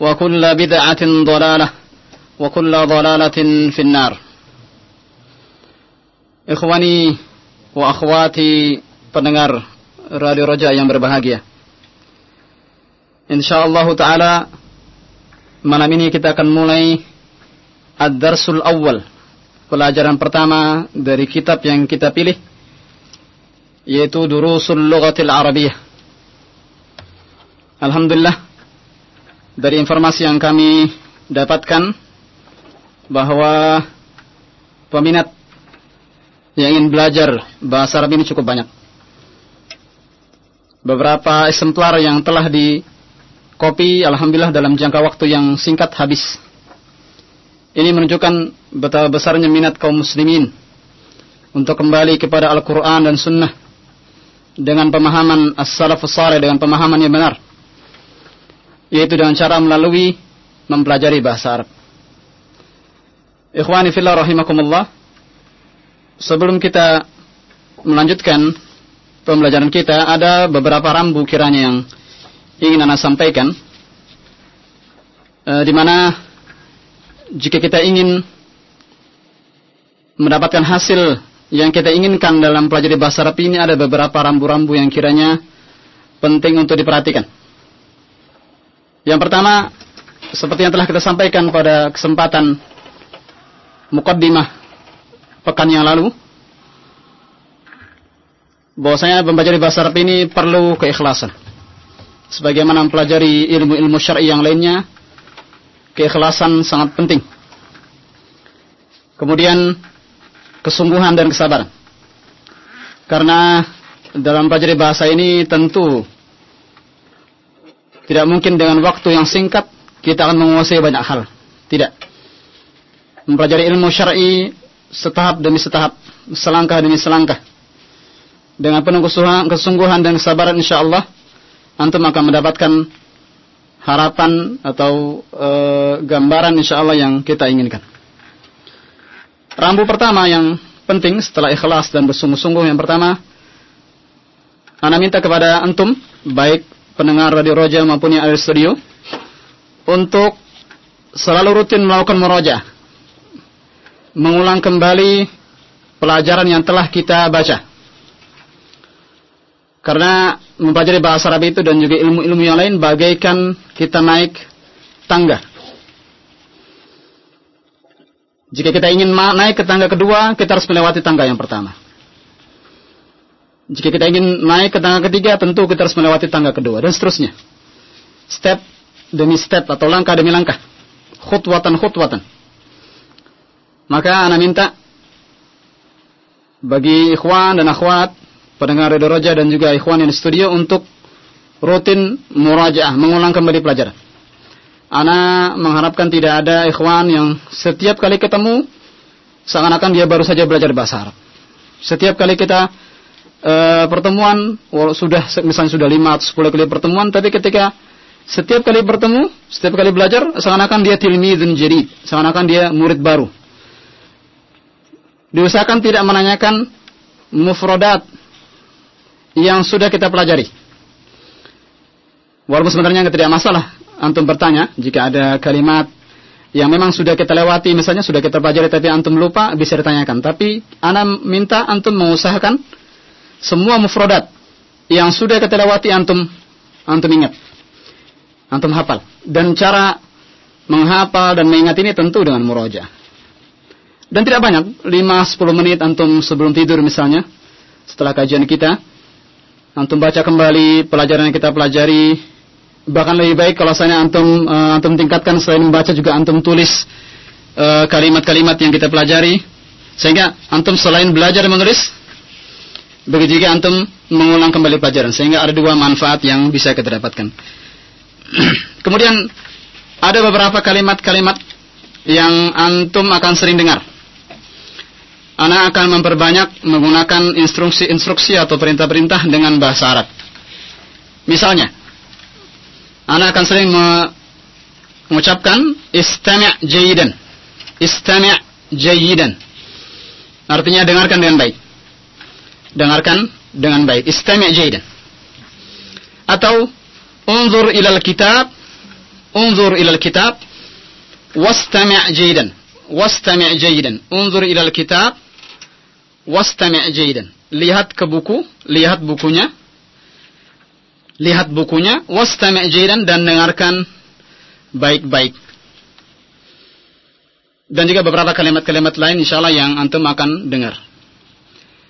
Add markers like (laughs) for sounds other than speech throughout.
وكل بدعة ضلالة وكل ضلالة في النار Ikhwani wa akhwati pendengar Radio Roja yang berbahagia. Insyaallah taala malam ini kita akan mulai Ad-Darsul Awal. Pelajaran pertama dari kitab yang kita pilih yaitu Durusul Lughatil Arabiyah. Alhamdulillah dari informasi yang kami dapatkan bahwa peminat yang ingin belajar bahasa Arab ini cukup banyak. Beberapa eksemplar yang telah di kopi, alhamdulillah dalam jangka waktu yang singkat habis. Ini menunjukkan betapa besarnya minat kaum muslimin untuk kembali kepada Al-Quran dan Sunnah dengan pemahaman as-salafus dengan pemahaman yang benar yaitu dengan cara melalui mempelajari bahasa Arab. Ikhwani fillah rahimakumullah. Sebelum kita melanjutkan pembelajaran kita, ada beberapa rambu kiranya yang ingin Anda sampaikan. E, di mana jika kita ingin mendapatkan hasil yang kita inginkan dalam pelajari bahasa Arab ini ada beberapa rambu-rambu yang kiranya penting untuk diperhatikan. Yang pertama, seperti yang telah kita sampaikan pada kesempatan mukaddimah pekan yang lalu, bahwasanya mempelajari bahasa Arab ini perlu keikhlasan. Sebagaimana mempelajari ilmu-ilmu syar'i yang lainnya, keikhlasan sangat penting. Kemudian kesungguhan dan kesabaran. Karena dalam pelajari bahasa ini tentu tidak mungkin dengan waktu yang singkat kita akan menguasai banyak hal. Tidak. Mempelajari ilmu syar'i setahap demi setahap, selangkah demi selangkah. Dengan penuh kesungguhan dan kesabaran insyaallah antum akan mendapatkan harapan atau e, gambaran insyaallah yang kita inginkan. Rambu pertama yang penting setelah ikhlas dan bersungguh-sungguh yang pertama Ana minta kepada antum baik pendengar Radio Roja maupun yang ada di studio untuk selalu rutin melakukan meroja. Mengulang kembali pelajaran yang telah kita baca. Karena mempelajari bahasa Arab itu dan juga ilmu-ilmu yang lain bagaikan kita naik tangga. Jika kita ingin naik ke tangga kedua kita harus melewati tangga yang pertama jika kita ingin naik ke tangga ketiga, tentu kita harus melewati tangga kedua dan seterusnya. Step demi step atau langkah demi langkah. Khutwatan khutwatan. Maka ana minta bagi ikhwan dan akhwat, pendengar Radio Roja dan juga ikhwan yang di studio untuk rutin murajaah, mengulang kembali pelajaran. Ana mengharapkan tidak ada ikhwan yang setiap kali ketemu seakan-akan dia baru saja belajar bahasa Arab. Setiap kali kita e, pertemuan sudah misalnya sudah 5 atau 10 kali pertemuan tapi ketika Setiap kali bertemu, setiap kali belajar, seakan-akan dia tilmidun jadi, seakan-akan dia murid baru. Diusahakan tidak menanyakan mufrodat yang sudah kita pelajari. Walaupun sebenarnya tidak masalah antum bertanya jika ada kalimat yang memang sudah kita lewati misalnya sudah kita pelajari tapi antum lupa bisa ditanyakan. Tapi ana minta antum mengusahakan semua mufrodat yang sudah kita lewati antum antum ingat. Antum hafal. Dan cara menghafal dan mengingat ini tentu dengan muroja. Dan tidak banyak, 5-10 menit antum sebelum tidur misalnya, setelah kajian kita, antum baca kembali pelajaran yang kita pelajari, bahkan lebih baik kalau saya antum uh, antum tingkatkan selain membaca juga antum tulis eh, kalimat-kalimat uh, yang kita pelajari, sehingga antum selain belajar menulis, begitu juga antum mengulang kembali pelajaran, sehingga ada dua manfaat yang bisa kita dapatkan. (clears throat) Kemudian ada beberapa kalimat-kalimat yang antum akan sering dengar. Ana akan memperbanyak menggunakan instruksi-instruksi atau perintah-perintah dengan bahasa Arab. Misalnya, Ana akan sering mengucapkan istami' jayidan. Istami' jayidan. Artinya dengarkan dengan baik. Dengarkan dengan baik. Istami' jayidan. Atau unzur ilal kitab unzur ilal kitab wastami' jayidan wastami' jayidan unzur ilal kitab wastami' jayidan lihat ke buku lihat bukunya lihat bukunya wastami' jayidan dan dengarkan baik-baik dan juga beberapa kalimat-kalimat lain insyaallah yang antum akan dengar.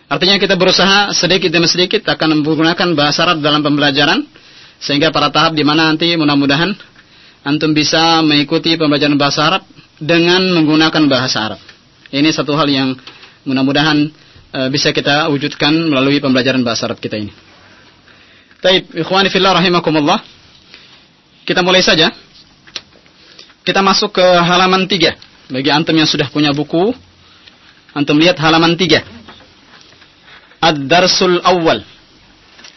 Artinya kita berusaha sedikit demi sedikit akan menggunakan bahasa Arab dalam pembelajaran sehingga para tahap di mana nanti mudah-mudahan antum bisa mengikuti pembelajaran bahasa Arab dengan menggunakan bahasa Arab. Ini satu hal yang mudah-mudahan e, bisa kita wujudkan melalui pembelajaran bahasa Arab kita ini. Taib, ikhwani fillah rahimakumullah. Kita mulai saja. Kita masuk ke halaman 3. Bagi antum yang sudah punya buku, antum lihat halaman 3. Ad-darsul awal.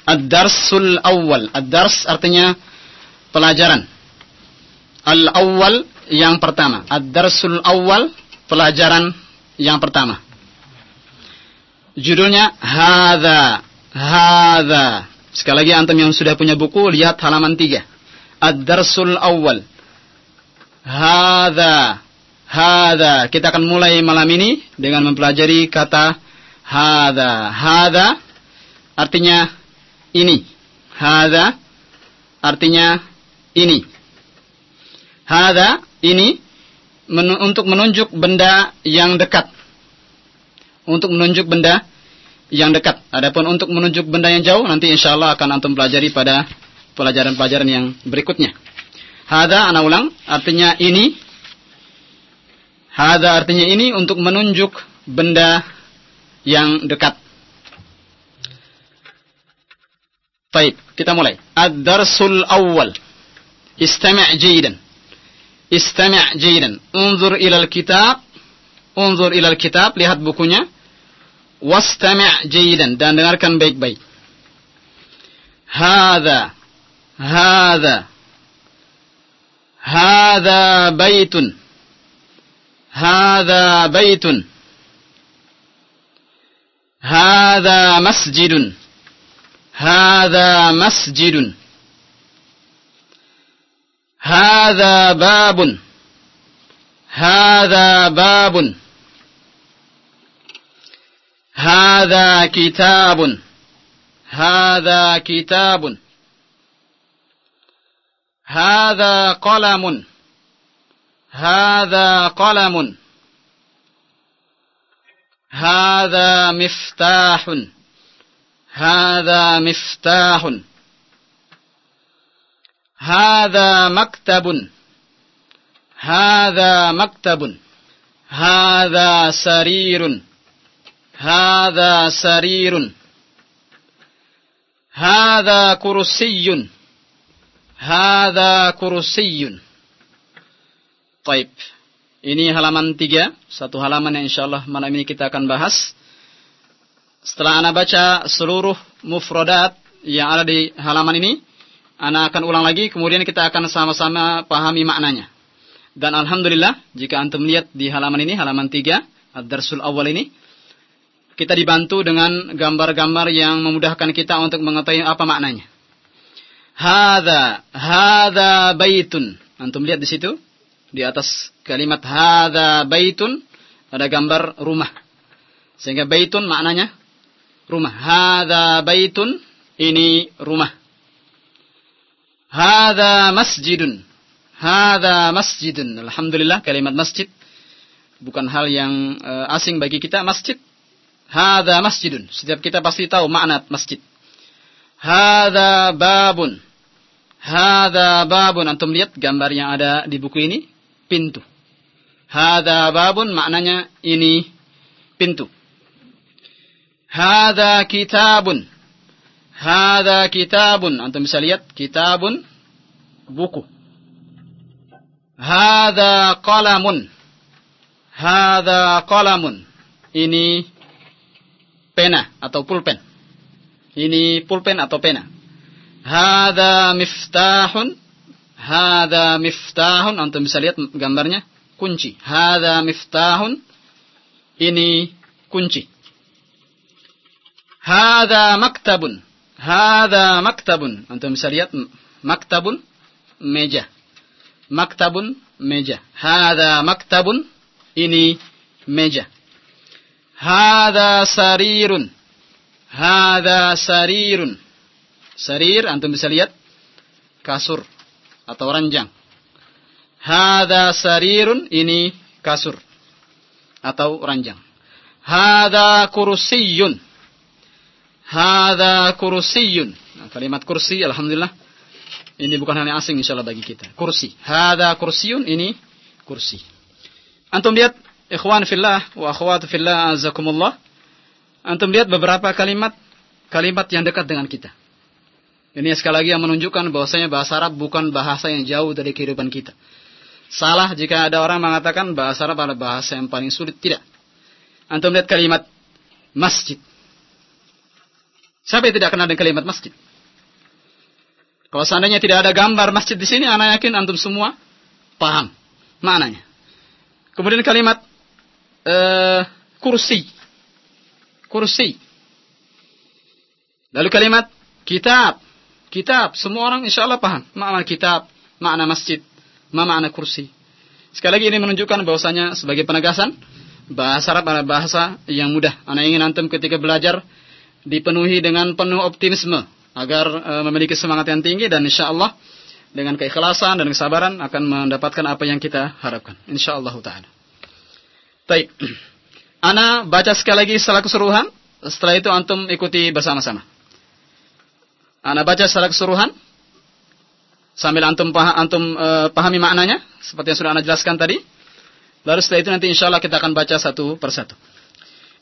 Ad-darsul awal. Ad-dars artinya pelajaran. Al-awwal yang pertama. Ad-darsul awal pelajaran yang pertama. Judulnya Hadha. Hadha. Sekali lagi antum yang sudah punya buku lihat halaman 3. Ad-darsul awal. Hadha. Hadha. Kita akan mulai malam ini dengan mempelajari kata hadha. Hadha artinya ini. Hada artinya ini. Hada ini menu, untuk menunjuk benda yang dekat. Untuk menunjuk benda yang dekat. Adapun untuk menunjuk benda yang jauh nanti insya Allah akan antum pelajari pada pelajaran-pelajaran yang berikutnya. Hada anak ulang artinya ini. Hada artinya ini untuk menunjuk benda yang dekat. Baik, kita mulai. Ad-darsul awal. Istami' jayidan. Istami' jayidan. Unzur ilal kitab. Unzur ilal kitab. Lihat bukunya. Wastami' jayidan. Dan dengarkan baik-baik. Hada. Hada. Hada baitun. Hada baitun. Hada masjidun. هذا مسجد. هذا باب. هذا باب. هذا كتاب. هذا كتاب. هذا قلم. هذا قلم. هذا مفتاح. هذا مفتاح. هذا مكتب. هذا مكتب. هذا سرير. هذا سرير. هذا كرسي. هذا كرسي. طيب. Ini halaman tiga, satu halaman yang insya Allah malam ini kita akan bahas. Setelah Anda baca seluruh mufradat yang ada di halaman ini, Ana akan ulang lagi, kemudian kita akan sama-sama pahami maknanya. Dan Alhamdulillah, jika antum lihat di halaman ini, halaman 3, Ad-Darsul Awal ini, kita dibantu dengan gambar-gambar yang memudahkan kita untuk mengetahui apa maknanya. Hada, hada baitun. Antum lihat di situ, di atas kalimat hada baitun, ada gambar rumah. Sehingga baitun maknanya rumah. Hada baitun, ini rumah. Hada masjidun. Hada masjidun. Alhamdulillah kalimat masjid bukan hal yang uh, asing bagi kita. Masjid Hada masjidun. Setiap kita pasti tahu makna masjid. Hada babun. Hada babun. Antum lihat gambar yang ada di buku ini. Pintu. Hada babun maknanya ini pintu. Hada kitabun. Hada kitabun. Antum bisa lihat kitabun buku. Hada qalamun. Hada qalamun. Ini pena atau pulpen. Ini pulpen atau pena. Hada miftahun. Hada miftahun. Antum bisa lihat gambarnya. Kunci. Hada miftahun. Ini kunci. Hada maktabun. Hada maktabun. Antum bisa lihat maktabun meja. Maktabun meja. Hada maktabun ini meja. Hada sarirun. Hada sarirun. Sarir, antum bisa lihat. Kasur. Atau ranjang. Hada sarirun, ini kasur. Atau ranjang. Hada kursiyun. Hada kursiyun. Nah, kalimat kursi, Alhamdulillah. Ini bukan hal yang asing insyaAllah bagi kita. Kursi. Hada kursiyun, ini kursi. Antum lihat Ikhwan fillah wa akhwat fillah azakumullah. Antum lihat beberapa kalimat kalimat yang dekat dengan kita. Ini sekali lagi yang menunjukkan bahwasanya bahasa Arab bukan bahasa yang jauh dari kehidupan kita. Salah jika ada orang mengatakan bahasa Arab adalah bahasa yang paling sulit. Tidak. Antum lihat kalimat masjid. Siapa yang tidak kenal dengan kalimat masjid? Kalau seandainya tidak ada gambar masjid di sini, anak yakin antum semua paham maknanya. Kemudian kalimat uh, kursi. Kursi. Lalu kalimat kitab. Kitab. Semua orang insya Allah paham. Makna kitab. Makna masjid. Makna kursi. Sekali lagi ini menunjukkan bahwasanya sebagai penegasan. Bahasa Arab adalah bahasa yang mudah. Anak ingin antum ketika belajar dipenuhi dengan penuh optimisme agar e, memiliki semangat yang tinggi dan insya Allah dengan keikhlasan dan kesabaran akan mendapatkan apa yang kita harapkan. Insya Allah Taala. Baik. (clears throat) Ana baca sekali lagi setelah keseluruhan. Setelah itu antum ikuti bersama-sama. Anda baca secara keseluruhan sambil antum paham, antum e, pahami maknanya seperti yang sudah Anda jelaskan tadi. Lalu setelah itu nanti insya Allah kita akan baca satu persatu.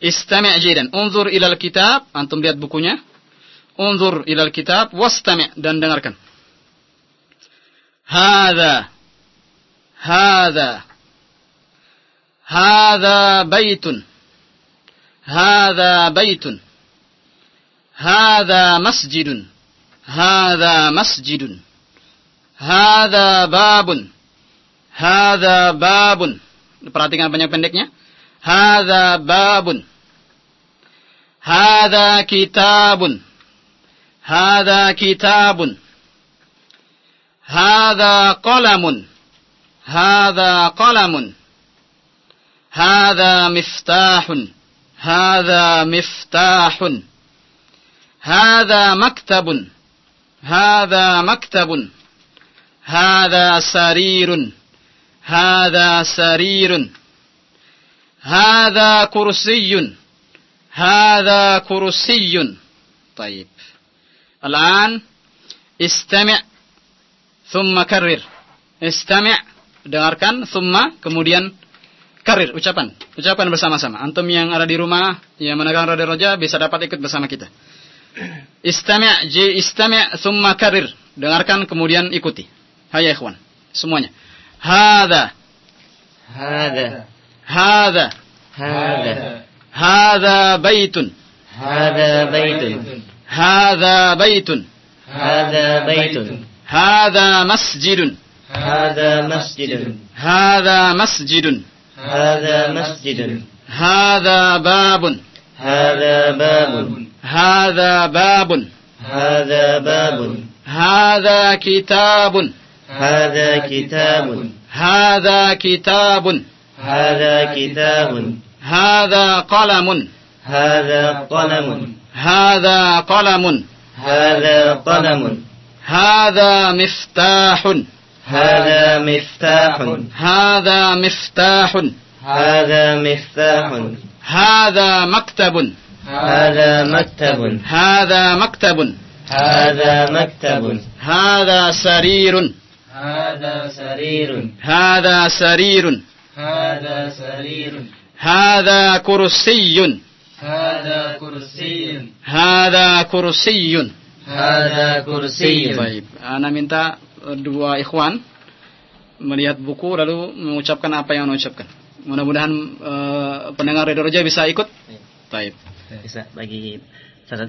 Istami' jidan. Unzur ilal kitab. Antum lihat bukunya. Unzur ilal kitab. Wastami' dan dengarkan. Hada. Hada. Hada baitun. Hada baitun. Hada masjidun. Hada masjidun. Hada babun. Hada babun. Perhatikan banyak pendeknya. Hada babun. Hada kitabun. Hada kitabun. Hada qalamun. Hada qalamun. Hada miftahun. Hada miftahun. Hada maktabun. هذا مكتب هذا سرير هذا سرير هذا كرسي هذا كرسي طيب الآن استمع ثم كرر استمع dengarkan ثم kemudian karir ucapan ucapan bersama-sama antum yang ada di rumah yang menegang radio roja bisa dapat ikut bersama kita Istami' ji istami' thumma karir. Dengarkan kemudian ikuti. Hai ya ikhwan, semuanya. Hada. Hada. Hada. Hada. Hada baitun. Hada baitun. Hada baitun. Hada baitun. Hada masjidun. Hada masjidun. Hada masjidun. Hada masjidun. Hada babun. Hada babun. هذا باب. هذا باب. هذا كتاب. هذا كتاب. هذا كتاب. هذا كتاب. هذا قلم. هذا قلم. هذا قلم. هذا قلم. هذا مفتاح. هذا مفتاح. هذا مفتاح. هذا مفتاح. هذا مكتب. هذا مكتب هذا مكتب هذا مكتب هذا سرير هذا سرير هذا سرير هذا سرير هذا كرسي هذا كرسي هذا كرسي هذا كرسي Baik, Ana minta eh, dua ikhwan melihat buku lalu mengucapkan apa yang Ana ucapkan. Mudah-mudahan eh, pendengar Radio Roja bisa ikut. Baik. bisa bagi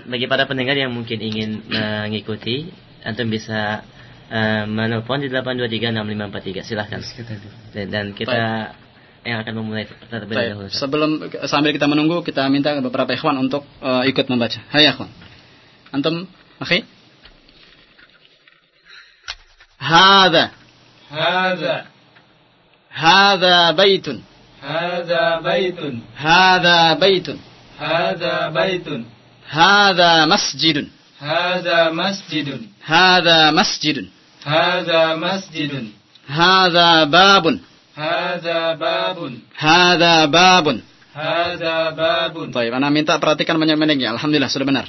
bagi para pendengar yang mungkin ingin mengikuti antum bisa uh, menelpon di 8236543 silahkan dan, dan kita yang akan memulai terlebih Baik. dahulu Sebelum sambil kita menunggu kita minta beberapa ikhwan untuk eh, ikut membaca. Hai ikhwan. Antum, akhi? هذا هذا هذا بيت هذا بيت هذا بيت Hada baitun. Hada masjidun. Hada masjidun. Hada masjidun. Hada masjidun. Hada babun. Hada babun. Hada babun. Hada babun. Baik, mana minta perhatikan banyak-banyaknya. Alhamdulillah sudah benar.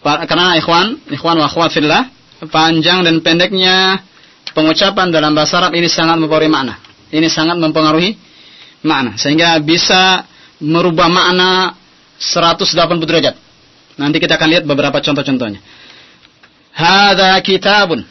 Karena ikhwan, ikhwan wa akhwat fillah, panjang dan pendeknya pengucapan dalam bahasa Arab ini sangat mempengaruhi makna. Ini sangat mempengaruhi makna sehingga bisa merubah makna 180 derajat. Nanti kita akan lihat beberapa contoh-contohnya. Hada kitabun.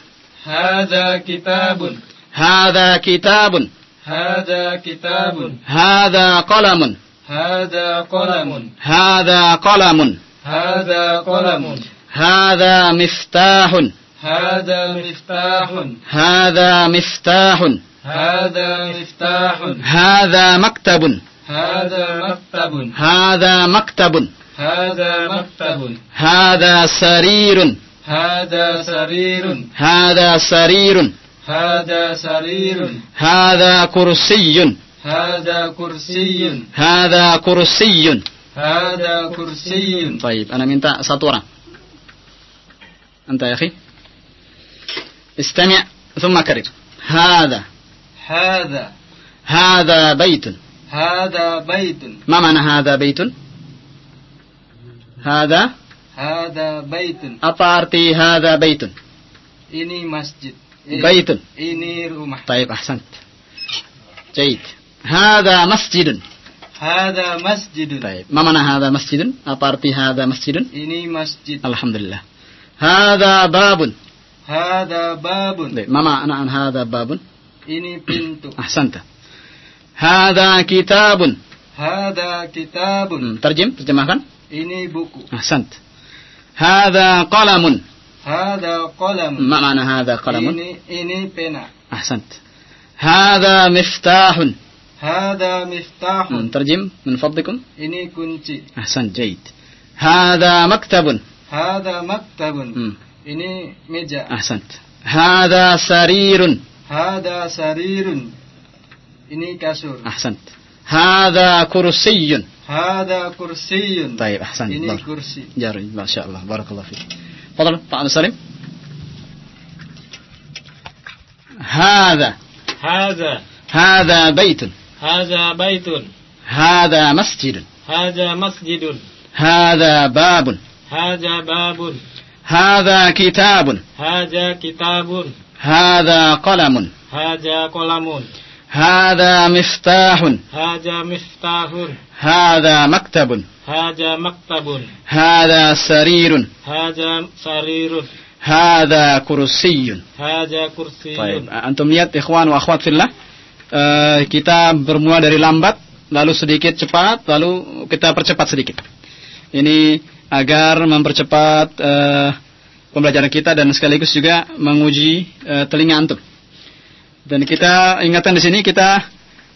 Hada kitabun. Hada kitabun. Hada kitabun. Hada qalamun. Hada qalamun. Hada qalamun. Hada qalamun. Hada miftahun. Hada miftahun. Hada miftahun. Hada miftahun. Hada maktabun. هذا مكتب. هذا مكتب. هذا مكتب. هذا سرير. هذا سرير. هذا سرير. هذا سرير. هذا كرسي. هذا كرسي. هذا كرسي. هذا كرسي. طيب أنا minta satu orang أنت يا أخي. استمع ثم كرر. هذا. هذا. هذا بيت. هذا بيت ما معنى هذا بيت هذا هذا بيت apa arti هذا بيت ini masjid Eh, بيت ini rumah طيب أحسنت جيد هذا مسجد هذا مسجد طيب ما معنى هذا مسجد apa arti هذا مسجد ini masjid الحمد لله هذا باب هذا باب طيب ما معنى عن هذا باب ini pintu أحسنت Hada kitabun. Hada kitabun. Hmm, terjem, terjemahkan. Ini buku. Ahsant. Hada qalamun. Hada qalamun. Ma makna hada qalamun? Ini ini pena. Ahsant. Hada miftahun. Hada miftahun. Hmm, terjem, min fadlikum. Ini kunci. Ahsant, jayid. Hada maktabun. Hada maktabun. Hmm. Ini meja. Ahsant. Hada sarirun. Hada sarirun. Ini kasur أحسنت. هذا كرسي. هذا كرسي. طيب أحسنت. ini بارك. kursi جاري ما شاء الله. بارك الله فيك. تفضل تعال سليم. هذا. هذا. هذا بيت. هذا بيت. هذا مسجد. هذا مسجد. هذا باب. هذا باب. هذا كتاب. هذا كتاب. هذا قلم. هذا قلم. هذا مفتاح هذا مفتاح هذا مكتب هذا مكتب هذا سرير هذا سرير هذا كرسي هذا كرسي Baik, antum lihat ikhwan wa akhwat fillah. Eh, kita bermula dari lambat, lalu sedikit cepat, lalu kita percepat sedikit. Ini agar mempercepat eh, pembelajaran kita dan sekaligus juga menguji uh, telinga antum. Dan kita ingatkan di sini kita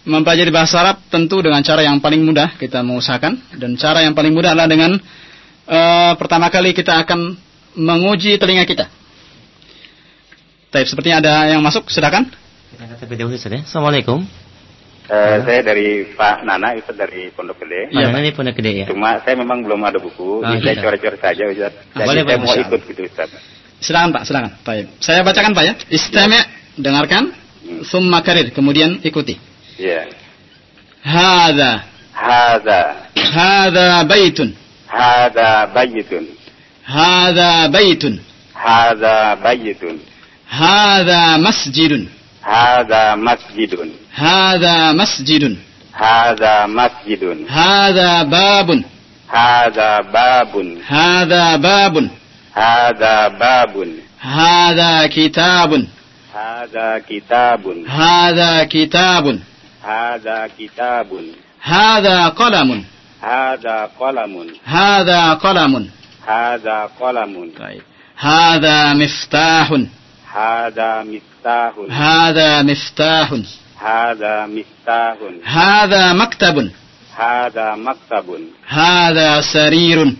mempelajari bahasa Arab tentu dengan cara yang paling mudah kita mengusahakan dan cara yang paling mudah adalah dengan uh, pertama kali kita akan menguji telinga kita. Tapi sepertinya ada yang masuk, silakan. Kita angkat terlebih dahulu Ustaz ya. Assalamualaikum. Eh, saya dari Pak Nana, Ustaz dari Pondok Gede. Iya, ini Pondok Gede ya. Cuma saya memang belum ada buku, Ah, jadi saya iya. coret-coret saja Ustaz. Jadi boleh, saya mau ikut gitu Ustaz. Silakan Pak, silakan. Baik. Saya bacakan Pak ya. Istami' dengarkan, summa karir, kemudian ikuti. Iya. Hada, Hada, hada baitun, hada bayitun, hada baitun, hada bayitun, hada masjidun, hada masjidun, hada masjidun, hada masjidun, hada babun, hada babun, hada babun, hada babun, hada kitabun, هذا كتاب. هذا كتاب. هذا كتاب. هذا قلم. هذا قلم. هذا قلم. هذا قلم. طيب. هذا مفتاح. هذا مفتاح. هذا مفتاح. هذا مفتاح. هذا مكتب. هذا مكتب. هذا سرير.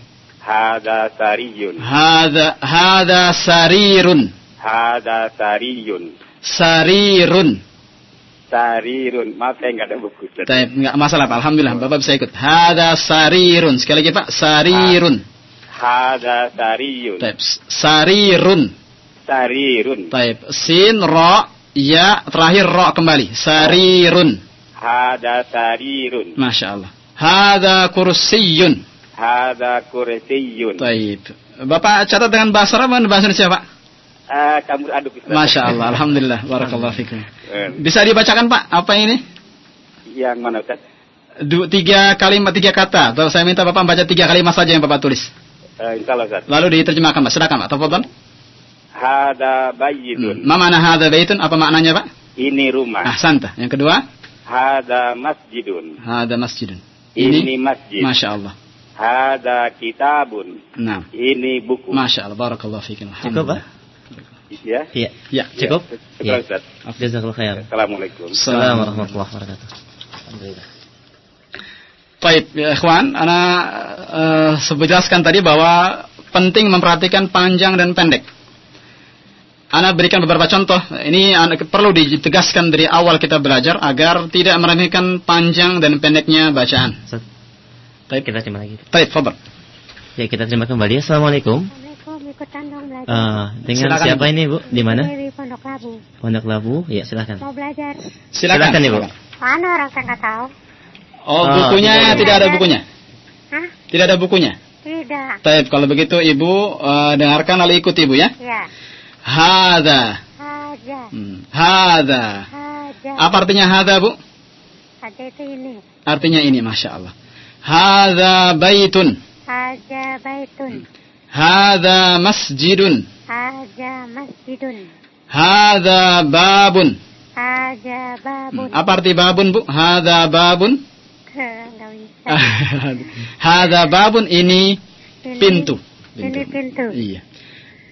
هذا سرير. هذا هذا سرير. Hada sariyun. Sarirun. Sarirun. Maaf saya nggak ada buku. Tidak nggak masalah Pak. Alhamdulillah Bapak bisa ikut. Hada sariyun. Sekali lagi Pak. Sarirun. Hada sariyun. Taip. Sarirun. Sarirun. Taip. Sin ro ya terakhir ro kembali. Sarirun. Hada sariyun. Masya Allah. Hada kursiyun. Hada kursiyun. Taip. Bapak catat dengan bahasa Arab bahasa Indonesia Pak? Ah, campur aduk. Ustaz. Masya Allah, Alhamdulillah, Barakallahu fikum. Bisa dibacakan Pak, apa ini? Yang mana Ustaz? Du, tiga kalimat, tiga kata. Atau saya minta Bapak baca tiga kalimat saja yang Bapak tulis. Eh, insya Allah Ustaz. Lalu diterjemahkan Pak, silakan Pak, tafadhal. Hada bayitun. Ma mana hadza baitun? Apa maknanya Pak? Ini rumah. Ah, santa. Yang kedua, Hada masjidun. hadza masjidun. Ini, masjid. Masya Allah. Hada kitabun. Nah, Ini buku. Masya Allah, Barakallahu fikum. Cukup Pak? Ya. Iya. Ya. Cukup? Ya. Iya. Ustaz. Jazakallah khair. Assalamualaikum. Assalamualaikum warahmatullahi wabarakatuh. Alhamdulillah. Baik, ya ikhwan, ana uh, jelaskan tadi bahwa penting memperhatikan panjang dan pendek. Ana berikan beberapa contoh. Ini ana, perlu ditegaskan dari awal kita belajar agar tidak meremehkan panjang dan pendeknya bacaan. Baik, kita terima lagi. baik. Ya, kita terima kembali. Assalamualaikum. Assalamualaikum, Eh, dengan Silakan, siapa ini, Bu? Di mana? Dewi Pondok Labu. Pondok Labu. Ya, silakan. Mau belajar. Silakan. Silakan, Ibu. Mana orang saya nggak tahu? Oh, Ah, bukunya tidak. tidak ada bukunya. Hah? Tidak ada bukunya. Tidak. Baik, kalau begitu Ibu eh, dengarkan lalu ikuti Ibu ya. Ya. Hada. Haja. Hmm. Hada. Apa artinya hada, Bu? Haja itu ini. Artinya ini, Masya Allah. Hada baitun. Haja baitun. Hada masjidun. Haja masjidun. Hada babun. Haja babun. Apa arti babun, Bu? Hada babun. (laughs) Hada babun ini Ini- pintu. Ini pintu. Iya.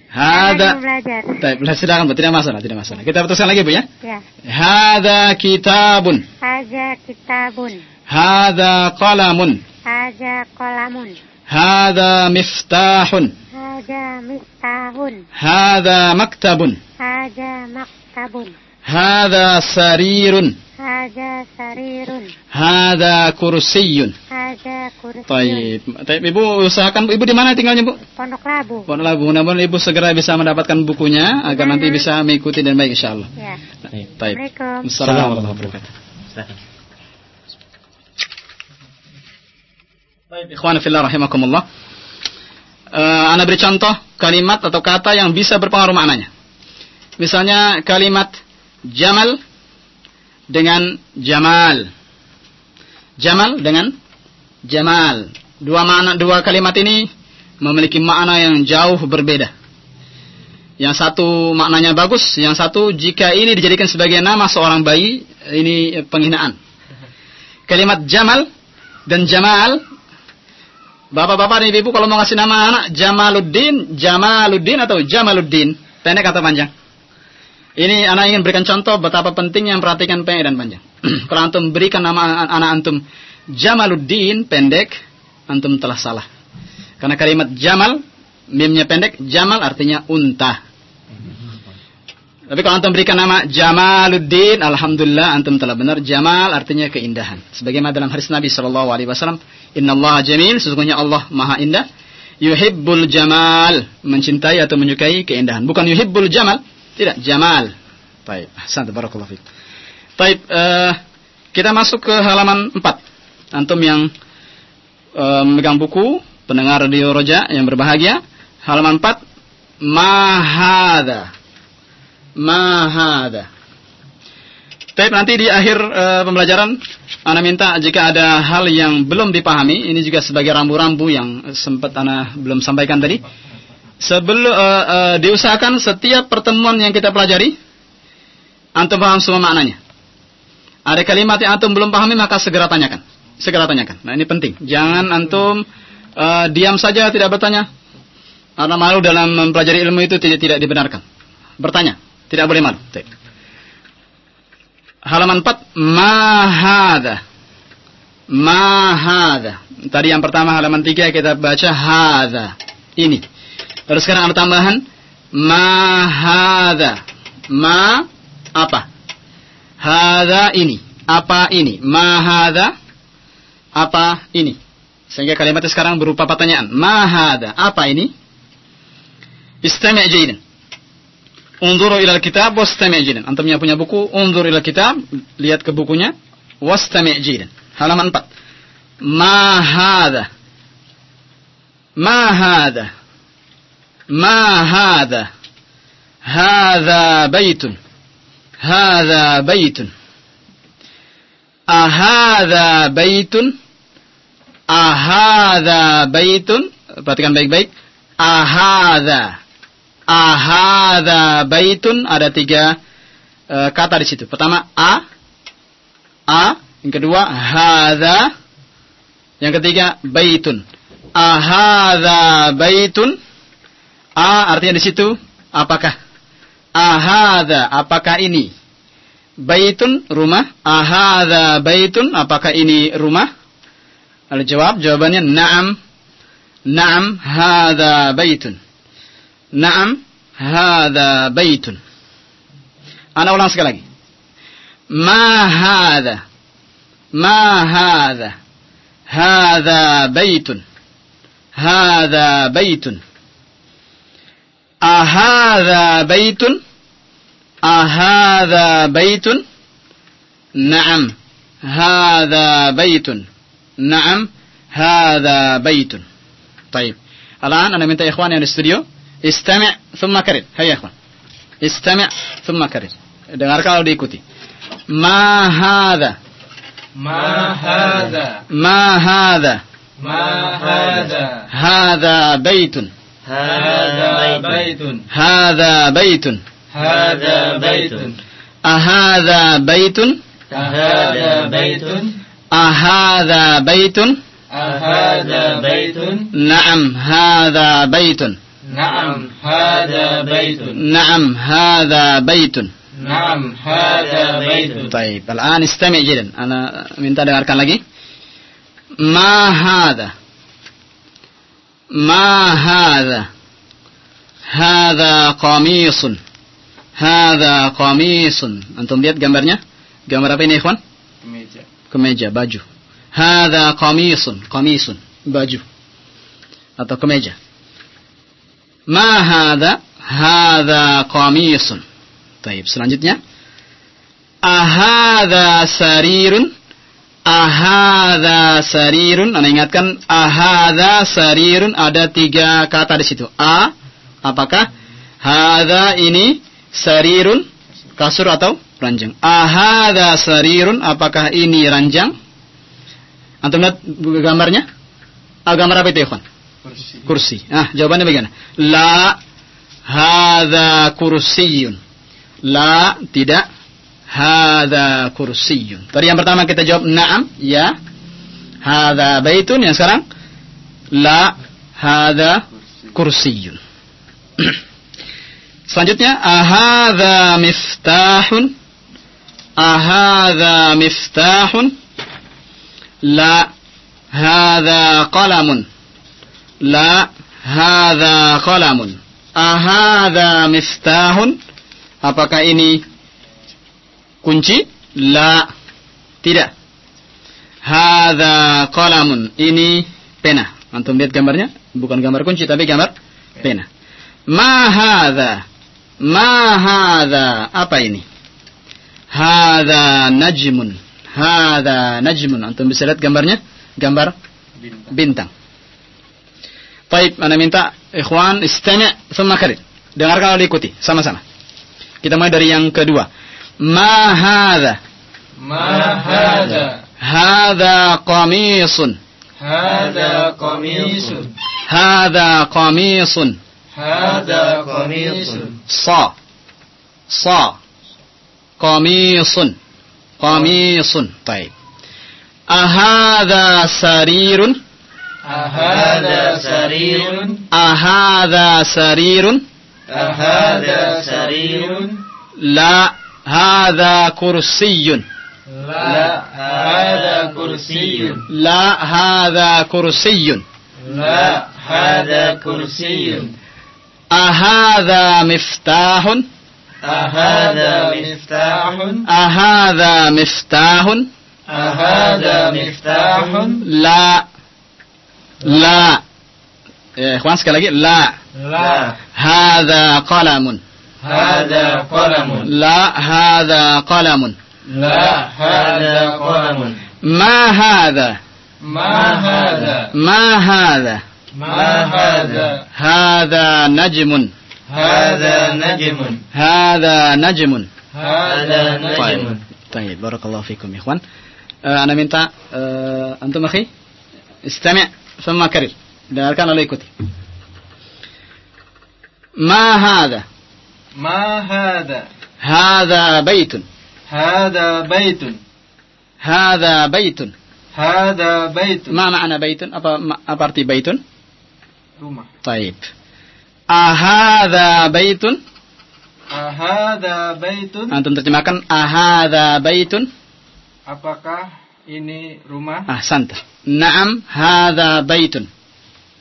Hada. Hada. belajar. Baik, silakan Bu, tidak masalah, tidak masalah. Kita putuskan lagi, Bu ya. Ya. Hada kitabun. Haja kitabun. Hada qalamun. Haja kolamun. Hada miftahun. Haja miftahun. Hada maktabun. Haja maktabun. Hada sarirun. Haja sarirun. Hada kursiyun. Haja kursiun. Taib. Taib Ibu usahakan Ibu di mana tinggalnya, Bu? Pondok Labu. Pondok Labu. Mudah-mudahan Ibu segera bisa mendapatkan bukunya agar nanti bisa mengikuti dan baik insyaallah. Ya. Taib. Assalamualaikum. Assalamualaikum warahmatullahi wabarakatuh. Baik, ikhwan fillah rahimakumullah. Eh, ana beri contoh kalimat atau kata yang bisa berpengaruh maknanya. Misalnya kalimat jamal dengan jamal. Jamal dengan jamal. Dua makna dua kalimat ini memiliki makna yang jauh berbeda. Yang satu maknanya bagus, yang satu jika ini dijadikan sebagai nama seorang bayi, ini penghinaan. Kalimat jamal dan jamal Bapak-bapak dan ibu kalau mau ngasih nama anak Jamaluddin, Jamaluddin atau Jamaluddin, pendek atau panjang? Ini anak ingin berikan contoh betapa pentingnya memperhatikan pendek dan panjang. (clears throat) kalau antum berikan nama anak antum Jamaluddin pendek, antum telah salah. Karena kalimat Jamal, mimnya pendek, Jamal artinya unta. Tapi kalau antum berikan nama Jamaluddin, alhamdulillah antum telah benar. Jamal artinya keindahan. Sebagaimana dalam hadis Nabi Shallallahu Alaihi Wasallam, Inna Allah Jamil, sesungguhnya Allah Maha Indah. Yuhibbul Jamal, mencintai atau menyukai keindahan. Bukan yuhibbul Jamal, tidak Jamal. Baik, santai barakallahu fiik. Baik, uh, kita masuk ke halaman 4. Antum yang uh, memegang buku, pendengar radio Roja yang berbahagia, halaman 4 mahada mahada. Tapi nanti di akhir e, pembelajaran, Ana minta jika ada hal yang belum dipahami, ini juga sebagai rambu-rambu yang sempat Ana belum sampaikan tadi. Sebelum e, e, diusahakan setiap pertemuan yang kita pelajari, antum paham semua maknanya. Ada kalimat yang antum belum pahami maka segera tanyakan, segera tanyakan. Nah ini penting. Jangan antum e, diam saja tidak bertanya. Karena malu dalam mempelajari ilmu itu tidak tidak dibenarkan. Bertanya, tidak boleh malu. Halaman 4. Mahada. Mahada. Tadi yang pertama halaman 3 kita baca hada. Ini. Lalu sekarang ada tambahan. Mahada. Ma apa? Hada ini. Apa ini? Mahada. Apa ini? Sehingga kalimatnya sekarang berupa pertanyaan. Mahada. Apa ini? Istami' jaydan. Unzuru ila kitab wastami' jidan. Antum yang punya buku, unzur ila kitab, lihat ke bukunya, wastami' jidan. Halaman 4. Ma hadha. Ma hadha. Ma hadha. Hadha baitun. Hadha baitun. Ahadha baitun. Ahadha baitun. Perhatikan baik-baik. Ahadha ahada baitun ada tiga uh, kata di situ. Pertama a, a. Yang kedua hada. Yang ketiga baitun. Ahada baitun. A artinya di situ apakah? Ahada apakah ini? Baitun rumah. Ahada baitun apakah ini rumah? Lalu jawab jawabannya na'am. Na'am hada baitun. نعم هذا بيت. أنا أولا أسكالك ما هذا؟ ما هذا؟ هذا بيت. هذا بيت. أهذا بيت؟ أهذا بيت؟ نعم هذا بيت. نعم هذا بيت. طيب الآن أنا من إخواني أنا الاستوديو. Istami' thumma karir. Hai ya, Istami' thumma karir. Diikuti. Ma hadha. Ma hadha. Ma hadha. Ma hadha. Hadha baitun. Hadha baitun. Hadha baitun. Hadha baitun. Ahadha baitun. Hadha baitun. Ahadha baitun. Hadha baitun. Naam, hadha baitun. Naam, hadha baitun. نعم هذا بيت Naam, hadha baitun. طيب الآن استمع جدا أنا minta dengarkan lagi ما هذا ما هذا هذا قميص هذا قميص أنتم lihat gambarnya gambar apa ini ikhwan Kemeja. kemeja baju هذا قميص قميص baju atau kemeja Ma hadha? Hadha qamisun. Taib. Selanjutnya. Ahadha sarirun. Ahadha sarirun. Anda ingatkan. Ahadha sarirun. Ada tiga kata di situ. A. Apakah? Hadha ini sarirun. Kasur atau ranjang. Ahadha sarirun. Apakah ini ranjang? Antum lihat gambarnya? Ah, gambar apa itu, Ikhwan? Kursi. kursi. Ah, jawabannya bagaimana? La hadza kursiyun. La tidak hadza kursiyun. Tadi yang pertama kita jawab na'am, ya. Hadza baitun yang sekarang La hadha kursiyun. (clears throat) Selanjutnya ahadha miftahun ahadha miftahun la hadha qalamun la hadha qalamun. Ahadha miftahun apakah ini kunci? La. Tidak. Hadha qalamun. Ini pena. Antum lihat gambarnya? Bukan gambar kunci tapi gambar pena. Ma hadha. Ma hadha. Apa ini? Hadha najmun. Hadha najmun. Antum bisa lihat gambarnya? Gambar bintang. Baik, mana minta ikhwan istana sama kali. Dengarkan kalau ikuti sama-sama. Kita mulai dari yang kedua. Ma hadza? Ma hadza? Hadza qamisun. Hadza qamisun. Hadza qamisun. Hadza qamisun. Sa. Sa. Qamisun. Qamisun. Baik. Ahadza sarirun? أهذا سرير؟ أهذا سرير؟ أهذا سرير؟ لا هذا كرسي. لا هذا كرسي. لا هذا كرسي. لا هذا كرسي. أهذا مفتاح. أهذا مفتاح. أهذا مفتاح. أهذا مفتاح. لا لا. يا إخوان sekali lagi لا. لا. هذا قلم. هذا قلم. لا هذا قلم. لا هذا قلم. ما هذا؟ ما هذا؟ ما هذا؟ ما هذا؟ هذا نجم. هذا نجم. هذا نجم. هذا طيب نجم. طيب. بارك الله فيكم يا إخوان. آه أنا minta آه أنتم أخي؟ استمع. ثم كرر dengarkan lalu ikuti ما هذا ما هذا هذا بيت هذا بيت هذا بيت هذا بيت ما معنى بيت apa apa arti بيت rumah طيب أهذا بيت هذا بيت antum terjemahkan أهذا بيت apakah ini rumah. Ahsanta. Naam hadza baitun.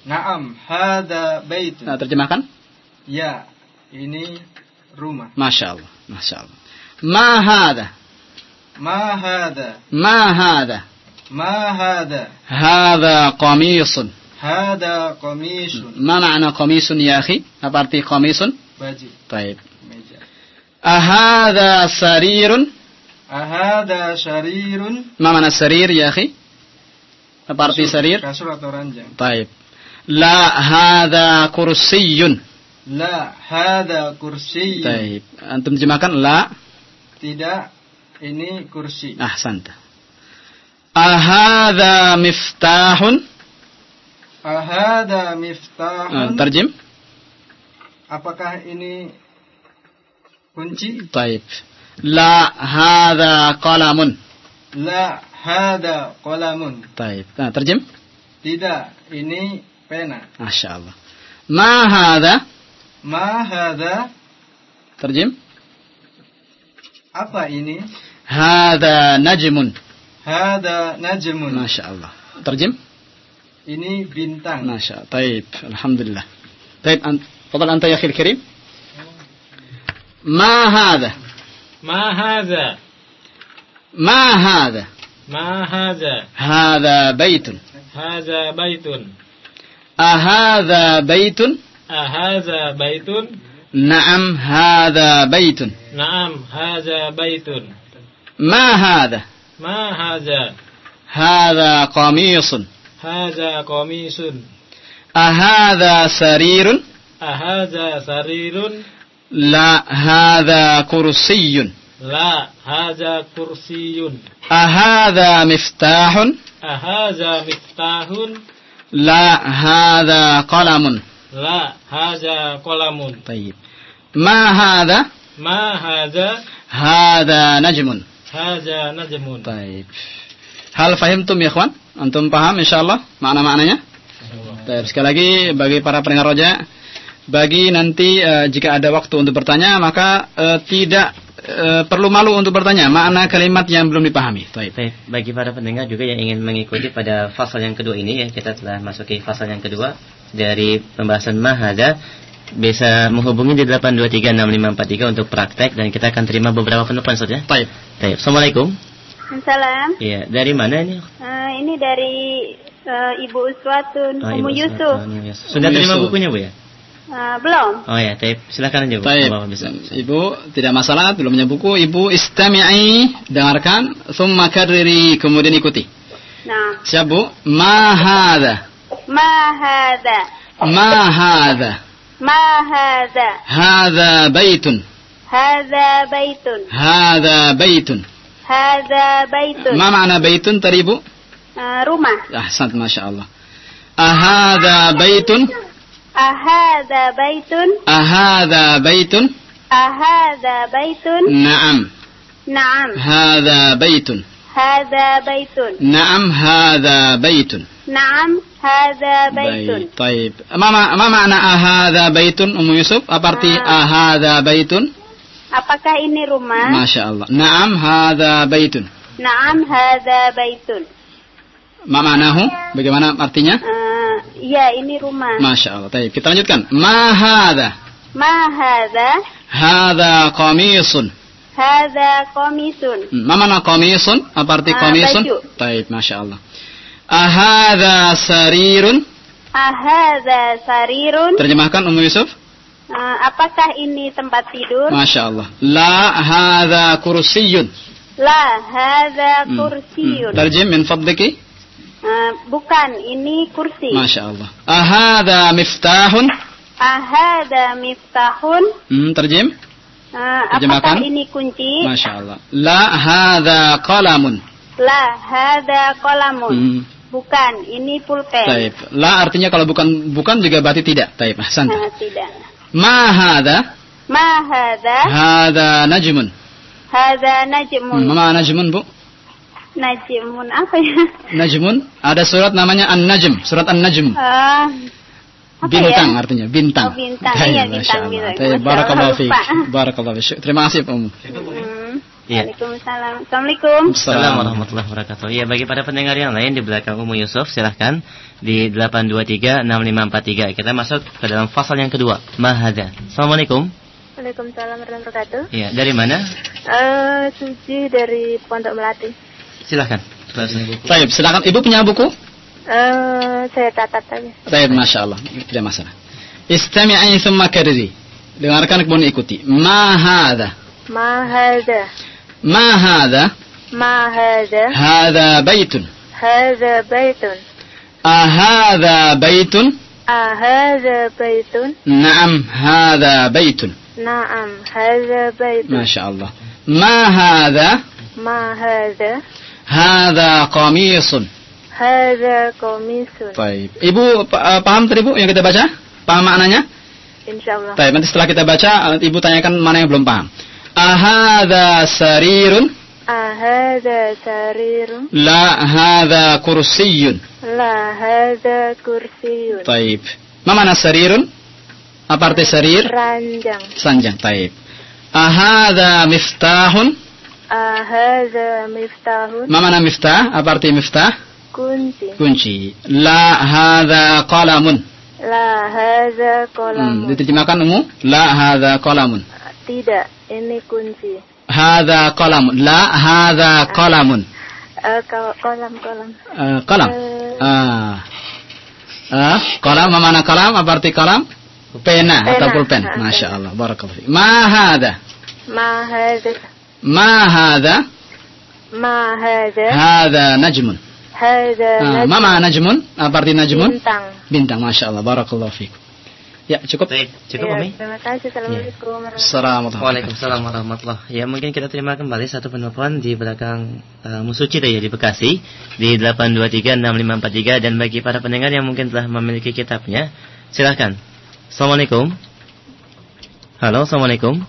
Naam hadza baitun. Nah, terjemahkan? Ya, ini rumah. Masya Allah, Masya Allah. Ma hadza? Ma hadza? Ma hadza? Ma hadza? Hadza qamisun. Hada qamisun. Ma ma'na qamisun ya akhi? Apa arti qamisun? Baju. Baik. Meja. Ahadha sarirun? Ahada sarirun. Ma mana sarir ya akhi? Apa arti sarir? Kasur atau ranjang. Baik. La hada kursiyun. La hada kursiyun. Baik. Antum jemakan la. Tidak. Ini kursi. Ah, santa. Ahada miftahun. Ahada miftahun. Ah, Terjem. Apakah ini kunci? Baik. La hadha qalamun. La hadha qalamun. Baik. Nah, terjem? Tidak, ini pena. Masya Allah. Ma hadha? Ma hadha? Terjem? Apa ini? Hada najmun. Hada najmun. Masya Allah. Terjem? Ini bintang. Masya Allah. Taib. Alhamdulillah. Taib. Fadal anta ya akhil karim. Ma hada? ما هذا؟ ما هذا؟ ما هذا؟ هذا بيت. هذا بيت. أهذا بيت؟ أهذا بيت؟ نعم هذا بيت. نعم هذا بيت. ما هذا؟ ما هذا؟ هذا قميص. هذا قميص. أهذا سرير. أهذا سرير. لا هذا كرسي لا هذا كرسي أهذا مفتاح أهذا مفتاح لا هذا قلم لا هذا قلم طيب ما هذا ما هذا هذا نجم هذا نجم طيب هل فهمتم يا إخوان أنتم فهم إن شاء الله معنى معنى طيب sekali lagi bagi para pendengar roja bagi nanti eh, jika ada waktu untuk bertanya maka eh, tidak eh, perlu malu untuk bertanya makna kalimat yang belum dipahami. Baik. Baik, bagi para pendengar juga yang ingin mengikuti pada fasal yang kedua ini ya, kita telah masuki fasal yang kedua dari pembahasan mahada bisa menghubungi di 8236543 untuk praktek dan kita akan terima beberapa penelpon Ustaz ya. Baik. Baik, Assalamualaikum. Salam. Iya, dari mana ini? Eh, ini dari eh, Ibu Uswatun, Oh, Umu Ibu Yusuf. Yusuf. Sudah terima bukunya Bu ya? Eh, belum. Oh ya, baik. Silakan aja Bu. Baik. Bapak bisa. Ibu tidak masalah belum punya buku. Ibu istami'i dengarkan, thumma karriri kemudian ikuti. Nah, Siap Bu? Ma hadha. ma hada, Ma hadha. ma hada, Hadha baitun. hada baitun, Hadha baitun. hada baitun. Ma makna baitun tadi Bu? Eh, rumah. Ahsant Masya Allah. Ahadha baitun. Ahada baitun, Ahadha baitun. ahada baitun. Naam. Naam, Hadha baitun. hada baitun. Naam hadha baitun. Naam, hada baitun. Baik. Taib. Ma, ma, ma makna ahadha baitun Ummu Yusuf? Apa arti Ah. ahadha baitun? Apakah ini rumah? Masya Allah. Naam hadha baitun. Naam, hada baitun. Ma maknahu? Bagaimana artinya? Eh, ya, ini rumah. Masya Allah. Taib. Kita lanjutkan. Ma hadha. Ma hada, qamisun. hada komisun. Ma makna qamisun? Apa arti Ah, qamisun? baju. Taib. Masya Allah. Ahadha sarirun. Ahada sarirun. Terjemahkan Ummu Yusuf. Eh, apakah ini tempat tidur? Masya Allah. La hadha kursiyun. La, hada Hmm. kursiyun. Hmm. Tarjim min fadliki. Eh, bukan, ini kursi. Masya Allah. Ahadha miftahun. Ahada miftahun. Hmm, terjem. Eh, Terjemahkan. apakah ini kunci? Masya Allah. La hadha qalamun. La, hada kolamun. Hmm. Bukan, ini pulpen. Taib. La artinya kalau bukan bukan juga berarti tidak. Taib. Ahsan. Eh, tidak. Ma hadha? Ma hada, Hadha najmun. hada Hmm, najmun. ma najmun, Bu? Najmun apa ya? Najmun. Ada surat namanya An-Najm. Surat An-Najm. Eh, apa Bintang ya? artinya. Bintang. Oh, bintang. Iya, Masya bintang. Masya Barakallahu Allah, fiik. Barakallahu fiik. Terima kasih, Om. Hmm. Waalaikumsalam. Assalamualaikum. Assalamualaikum warahmatullahi wabarakatuh. Ya, bagi para pendengar yang lain di belakang Umu Yusuf, silahkan di 8236543. Kita masuk ke dalam fasal yang kedua, Mahada. Assalamualaikum. Waalaikumsalam warahmatullahi wabarakatuh. Ya, dari mana? Eh, Suci dari Pondok Melati. Silahkan. Taib. Silakan. Ibu punya buku? Eh, saya catat aja. Taib. Masya Allah. Tidak masalah. Istami'i thumma kariri. Dengarkan kemudian ikuti. Ma hadha. Ma hada, Ma hadha. ma hada, Hadha baitun. hada baitun. Ahadha baitun? Ahada baitun. Naam, hadha baitun. Naam, hada baitun. Masya Allah. Ma hadha? Ma hada, Hadha qamisun. hada komisun. Taib. Ibu uh, paham tadi Bu yang kita baca? Paham maknanya? Insyaallah. Taib. Nanti setelah kita baca, uh, Ibu tanyakan mana yang belum paham. Ahadha sarirun? Ahada sarirun. La hadha kursiyun. La hada kursiyun. Taib. Ma mana sarirun? Apa arti sarir? Ranjang. Sanjang. Taib. Ahadha miftahun? Ahada miftahun. Ma mana miftah? Apa arti miftah? Kunci. Kunci. La hadha qalamun. La hada Hmm, kolamun. diterjemahkan umum. La hadha qalamun. Tidak, ini kunci. Hadha qalamun. La hadha qalamun. Eh, ko- kolam kolam. Eh, qalam. Eh. Ah. Ah, qalam ma mana qalam? Apa arti qalam? Pena, Pena. atau pulpen. Ah, Masya. Allah. Barakallahu. Ma hadha? Ma hada, Ma hadha? ma hada, Hadha najmun. hada Ah, ma mana najmun? Apa arti najmun? bintang. Bintang. Masya Allah. Barakallahu fiik. Ya, cukup. Baik, cukup Ya, Umi? terima kasih. Assalamualaikum warahmatullahi Assalamualaikum. Waalaikumsalam warahmatullahi Ya mungkin kita terima kembali satu penelpon di belakang uh, Musuci ya di Bekasi di 8236543 dan bagi para pendengar yang mungkin telah memiliki kitabnya silahkan. Assalamualaikum. Halo, assalamualaikum.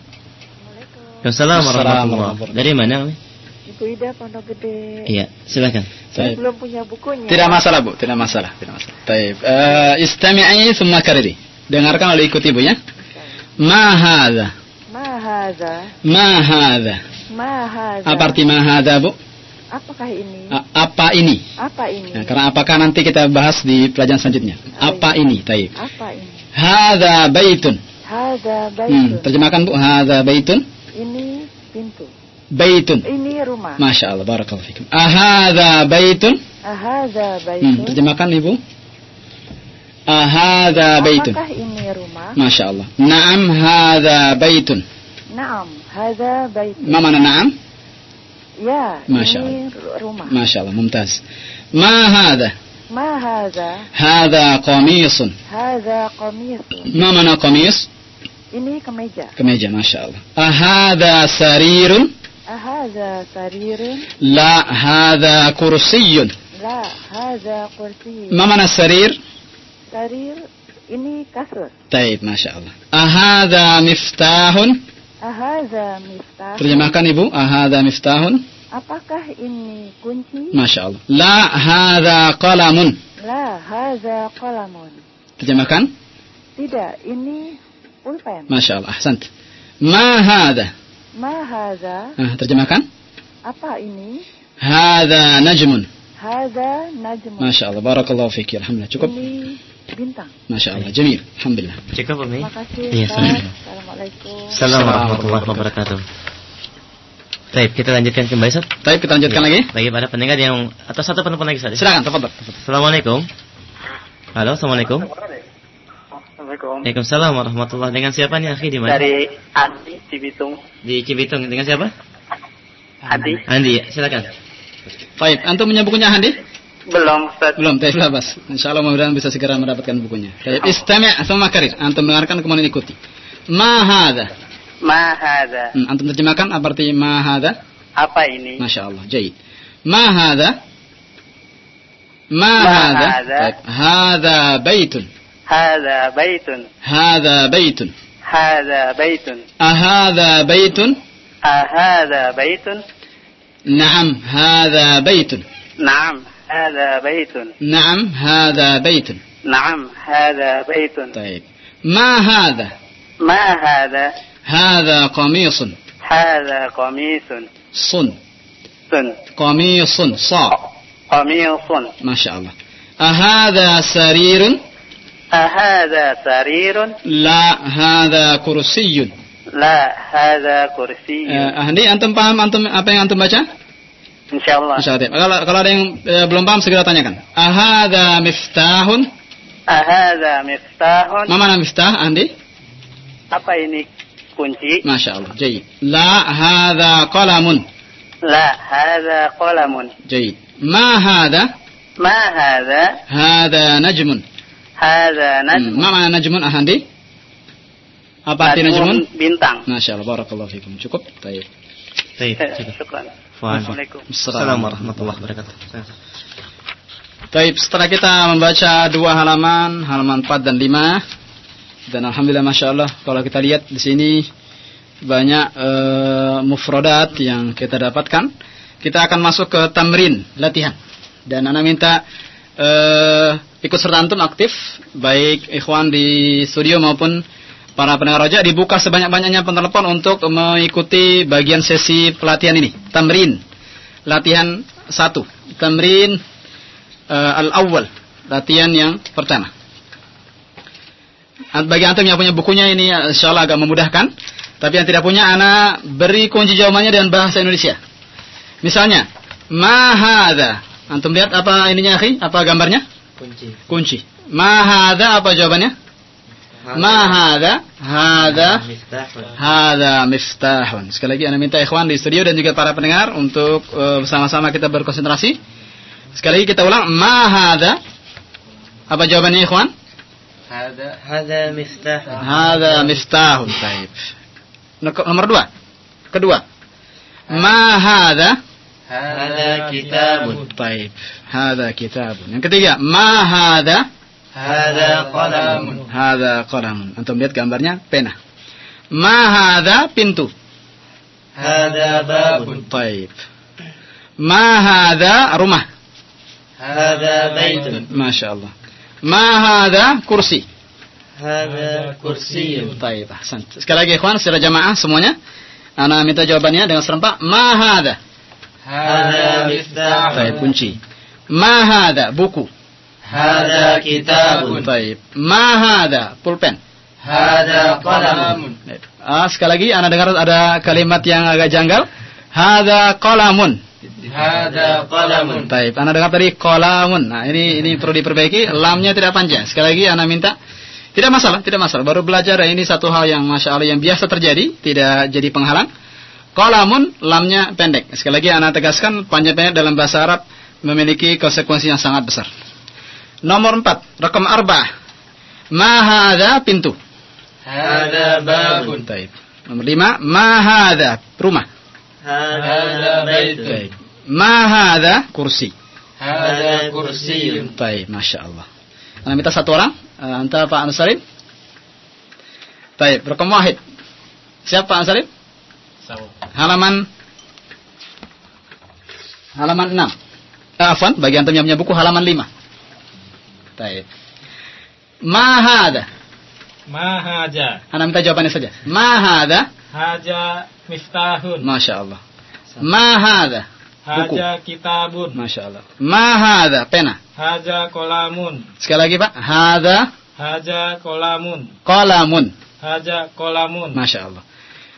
Waalaikumsalam warahmatullahi Assalamualaikum. Dari mana? Ibu Ida Pondok Gede. Iya, silakan. Saya belum punya bukunya. Tidak masalah Bu, tidak masalah, tidak masalah. Baik. Eh, istami'i thumma kariri. Dengarkan lalu ikuti Bu ya. Ma hadha? Ma hadza? Ma hadha? Ma hadza? Apa arti ma hadha Bu? Apakah ini? A- apa ini? Apa ini? Nah, karena apakah nanti kita bahas di pelajaran selanjutnya. Apa ini? Taib. Apa ini? Hadha baitun. Hadza Hmm, baitun. terjemahkan Bu. Hadha baitun. Ini pintu. Baitun. Ini rumah. Masya Allah, barakallahu fikum. Ahadha baitun. Ahadza Hmm, baitun. terjemahkan Ibu. Ahadha baitun. Apakah ini rumah? Masya Allah. Naam hadha baitun. Naam, hadza baitun. Ma mana naam? Ya, Masya ini ru- rumah. Masya Allah, mumtaz. Ma hadha? Ma hadza? Hadha qamisun. Hadza qamisun. Ma mana qamis? Ini kemeja. Kemeja, Masya Allah. Ahadha sarirun? Ahadza sarirun? La, hadha kursiyun. La, hadza kursi. Ma mana sarir? Sarir ini kasur. Taib, Masya Allah. Ahadha miftahun? Ahadza miftah. Terjemahkan Ibu. Ahadha miftahun? Apakah ini kunci? Masya Allah. La, hadha qalamun. La, hadza qalamun. Terjemahkan? Tidak, ini pulpen. Masya Allah. Ahsant. Ma hadha? Ma hadza? Ah, terjemahkan? Apa ini? Hadha najmun. Hadza najmun. Masya Allah. Barakallahu fiki. Alhamdulillah. Cukup? Ini bintang. Masya Allah. Jamil. Alhamdulillah. Cukup Umi? Terima kasih. Iya. Assalamualaikum. Assalamualaikum warahmatullahi wabarakatuh. Baik, kita lanjutkan kembali Ustaz. Baik, kita lanjutkan lagi. Bagi para pendengar yang atau satu penelpon lagi Ustaz. Silakan, tafadhol. Assalamualaikum. Halo, Assalamualaikum. Assalamualaikum. Waalaikumsalam warahmatullahi Dengan siapa nih akhi di mana? Dari Adi Cibitung. Di Cibitung. Dengan siapa? Adi. Andi, ya. silakan. Baik, antum punya bukunya Handi? Belum, Ustaz. Belum, taib lah bas. Insya Allah mudah-mudahan bisa segera mendapatkan bukunya. Taib, istami' sama karir. Antum dengarkan kemudian ikuti. Ma hadha. Ma hadha. Hmm, antum terjemahkan apa arti ma hadha? Apa ini? Masya Allah, jayid. Ma hadha. Ma. Taib. Hadha baitun. هذا بيت. هذا بيت. هذا بيت. أهذا بيت؟ أهذا بيت. نعم هذا بيت. نعم هذا بيت. نعم هذا بيت. نعم هذا بيت. طيب. ما هذا؟ ما هذا؟ هذا قميص. هذا قميص. صن. صن. قميص صا. قميص. ما شاء الله. أهذا سرير؟ أهذا سرير؟ لا هذا كرسي لا هذا كرسي. Eh, Ahli antum paham antum apa yang antum baca? Insyaallah. Insyaallah. Kalau kalau ada yang eh, belum paham segera tanyakan. Ahada miftahun? أهذا مفتاح؟ Ma mana miftah, Andi? Apa ini kunci? Masya Allah. Jayid. La hada qalamun. لا هذا قلم. Jayid. Ma hada? ما هذا؟ Hada najmun. Hada hmm, najmun. Hmm. Mana najmun ahandi? Apa arti najmun? Bintang. Masya Allah. Barakallahu fikum. Cukup? Baik. Eh, Baik. Syukran. Waalaikumsalam Assalamualaikum warahmatullahi wabarakatuh. Baik, setelah kita membaca dua halaman, halaman 4 dan 5 dan alhamdulillah Masya Allah kalau kita lihat di sini banyak eh, e, mufrodat yang kita dapatkan. Kita akan masuk ke tamrin, latihan. Dan anak minta eh ikut serta antum aktif, baik ikhwan di studio maupun para pendengar roja dibuka sebanyak-banyaknya penelpon untuk mengikuti bagian sesi pelatihan ini. Tamrin, latihan satu. Tamrin uh, al-awwal, latihan yang pertama. Bagi antum yang punya bukunya ini uh, insyaallah agak memudahkan, tapi yang tidak punya ana beri kunci jawabannya dengan bahasa Indonesia. Misalnya, ma hadza? Antum lihat apa ininya, akhi? Apa gambarnya? Kunci. Kunci. Ma hadza apa jawabannya? Ma hadza? Hadza. Hada miftahun. Sekali lagi Anda minta ikhwan di studio dan juga para pendengar untuk eh, bersama-sama kita berkonsentrasi. Sekali lagi kita ulang. Ma hada? Apa jawabannya ikhwan? Hada Hada miftahun. Hada miftahun. Baik. Nomor dua. Kedua. Ma hada? Hada kitabun. Baik. Hada kitabun. Yang ketiga. Ma hada? Hada qalamun. Hada qalamun. Antum lihat gambarnya pena. Ma hada pintu. Hada babun. Baik. Ma hadha rumah. Hada baitun. Masya Allah. Ma hadha kursi. Hada kursiyun. Baik. Sekali lagi ikhwan, secara jamaah semuanya. Ana minta jawabannya dengan serempak. Ma hadha. Hada miftahun. Baik, kunci. Ma hadha buku. Hada kitabun. Baik. Ma hadha pulpen. Hada qalamun. Ah, sekali lagi Anda dengar ada kalimat yang agak janggal. Hadza qalamun. Hada qalamun. Baik, Anda dengar tadi qalamun. Nah, ini ini perlu diperbaiki, lamnya tidak panjang. Sekali lagi Anda minta tidak masalah, tidak masalah. Baru belajar ini satu hal yang masya Allah yang biasa terjadi, tidak jadi penghalang. Qalamun lamnya pendek. Sekali lagi Anda tegaskan panjang pendek dalam bahasa Arab memiliki konsekuensi yang sangat besar. Nomor empat, rekam arba'ah. Ma hadza pintu. Hada babun. Baik. Nomor lima, ma hadza rumah. Hada baitun. Baik. Ma hadza kursi. Hada kursiyun. Baik, masya Allah. Anda minta satu orang, uh, anta Pak Ansarin. Baik, rekam wahid. Siapa Pak Ansarin? Halaman halaman 6. Eh, afwan, bagi antum yang punya buku halaman 5. Baik. Ma hadza. Ma haja. Anda minta jawabannya saja. Ma hadza. Haja miftahun. Masya Allah. Ma hadza. Buku. Haja kitabun. Masya Allah. Ma hadza. Pena. Haja kolamun. Sekali lagi Pak. Hadza Haja kolamun. qalamun. Haja kolamun. Masya Allah.